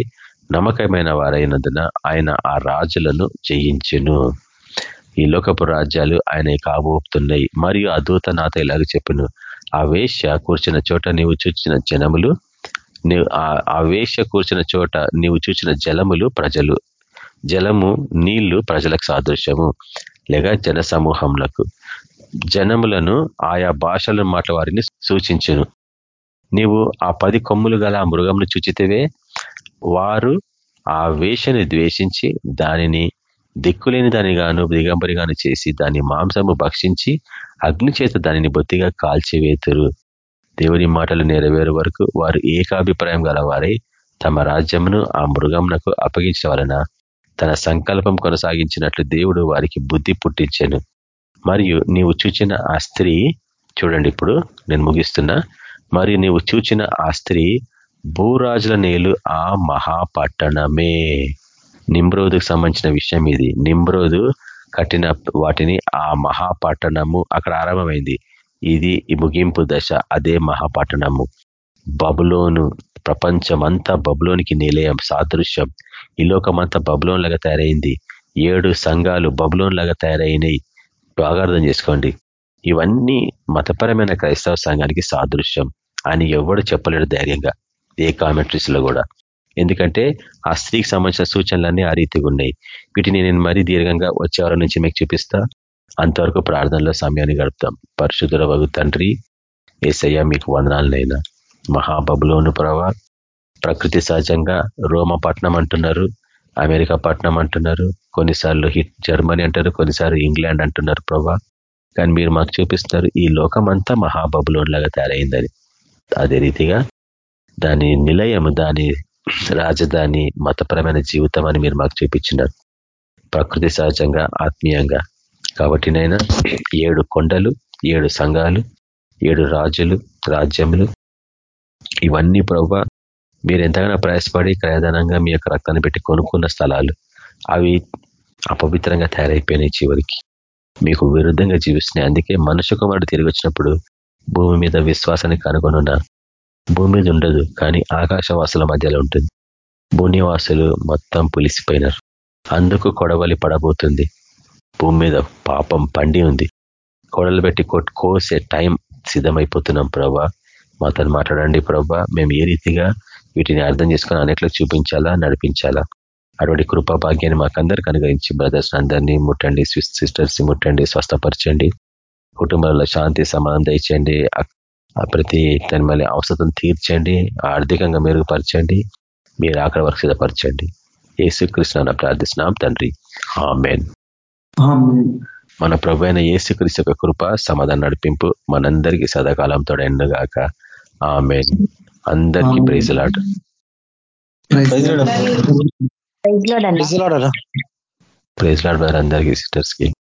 నమ్మకమైన వారైనందున ఆయన ఆ రాజులను జయించును. ఈ లోకపు రాజ్యాలు ఆయన కాబోతున్నాయి మరియు ఆ దూత నాతో ఇలాగ చెప్పిను ఆ వేష్య కూర్చున్న చోట నీవు చూచిన జనములు నీవు ఆ వేష్య కూర్చున్న చోట నీవు చూచిన జలములు ప్రజలు. జలము నీళ్ళు ప్రజలకు సాదృశ్యము. లేక జన సమూహంలకు జనములను ఆయా భాషలను మాట్లాడవారిని సూచించును. నీవు ఆ పది కొమ్ములు గల ఆ మృగంను చూచితేవే. వారు ఆ వేషని ద్వేషించి దానిని దిక్కులేని దానిగాను దిగంబరిగాను చేసి దాని మాంసము భక్షించి అగ్ని చేత దానిని బొత్తిగా కాల్చివేతురు దేవుని మాటలు నెరవేరు వరకు వారు ఏకాభిప్రాయం గలవారై తమ రాజ్యమును ఆ మృగంనకు అప్పగించిన వలన తన సంకల్పం కొనసాగించినట్లు దేవుడు వారికి బుద్ధి పుట్టించాను. మరియు నీవు చూచిన ఆ స్త్రీ చూడండి ఇప్పుడు నేను ముగిస్తున్నా మరియు నీవు చూచిన ఆ స్త్రీ భూరాజుల నేలు ఆ మహాపట్టణమే. నిమ్రోదుకు సంబంధించిన విషయం ఇది. నిమ్రోదు కట్టిన వాటిని ఆ మహాపట్టణము అక్కడ ఆరంభమైంది. ఇది ముగింపు దశ అదే మహాపట్టణము. బబులోను ప్రపంచమంతా బబులోనికి నిలయం సాదృశ్యం. ఈ లోకమంతా బబులోన్ లాగా తయారైంది. ఏడు సంఘాలు బబులోన్ లాగా తయారైనాయి. బాగా అర్థం చేసుకోండి. ఇవన్నీ మతపరమైన క్రైస్తవ సంఘానికి సాదృశ్యం అని ఎవడు చెప్పలేడు ధైర్యంగా. ఏ కామెంట్రీస్లో కూడా. ఎందుకంటే ఆ స్త్రీకి సంబంధించిన సూచనలన్నీ ఆ రీతిగా ఉన్నాయి. వీటిని నేను మరీ దీర్ఘంగా వచ్చేవారం నుంచి మీకు చూపిస్తా. అంతవరకు ప్రార్థనలో సమయాన్ని గడుపుతాం. పరిశుద్ధుల వగు తండ్రి ఏసయ్య మీకు వందనాలనైనా. మహాబబులోను ప్రభా ప్రకృతి సహజంగా రోమ పట్నం అంటున్నారు అమెరికా పట్నం అంటున్నారు కొన్నిసార్లు హిట్ జర్మనీ అంటారు కొన్నిసార్లు ఇంగ్లాండ్ అంటున్నారు ప్రభా. కానీ మీరు మాకు చూపిస్తున్నారు ఈ లోకం అంతా మహాబబులోన్ లాగా తయారైందని. అదే రీతిగా దాని నిలయము దాని రాజధాని మతపరమైన జీవితం అని మీరు మాకు చూపించినారు. ప్రకృతి సహజంగా ఆత్మీయంగా. కాబట్టి నైనా ఏడు కొండలు ఏడు సంఘాలు ఏడు రాజులు రాజ్యములు ఇవన్నీ ప్రభావ మీరు ఎంతగానో ప్రయాసపడి క్రయదానంగా మీ యొక్క రక్తాన్ని పెట్టి కొనుక్కున్న స్థలాలు. అవి అపవిత్రంగా తయారైపోయినాయి చివరికి. మీకు విరుద్ధంగా జీవిస్తున్నాయి. అందుకే మనుషు కుమారుడు తిరిగి వచ్చినప్పుడు భూమి మీద విశ్వాసాన్ని కనుగొనున్న భూమి మీద ఉండదు కానీ ఆకాశవాసుల మధ్యలో ఉంటుంది. భూనివాసులు మొత్తం పులిసిపోయినారు. అందుకు కొడవలి పడబోతుంది. భూమి మీద పాపం పండి ఉంది. కొడలు పెట్టి కోసే టైం సిద్ధమైపోతున్నాం ప్రభా. మాతో మాట్లాడండి ప్రభా. మేము ఏ రీతిగా వీటిని అర్థం చేసుకుని అనేట్లకు చూపించాలా నడిపించాలా? అటువంటి కృపా భాగ్యాన్ని మాకందరికి అనుగ్రహించి బ్రదర్స్ అందరినీ ముట్టండి సిస్టర్స్ ముట్టండి స్వస్థపరచండి. కుటుంబంలో శాంతి సమానం దయచేయండి. ప్రతి తన మళ్ళీ అవసరం తీర్చండి ఆర్థికంగా మెరుగుపరచండి మీరు అక్కడ వరకు సిద్ధపరచండి. ఏసుకృష్ణ ప్రార్థిస్తున్నాం తండ్రి. ఆమెన్. మన ప్రభు అయిన ఏసుక్రీస్తు యొక్క కృప సమాధానం నడిపింపు మనందరికీ సదాకాలంతో ఎండుగాక ఆమె అందరికీ ప్రైజులాట ప్రైజ్ లాడ్. అందరికీ సిస్టర్స్కి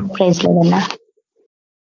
ప్రైజ్ లోడన్నా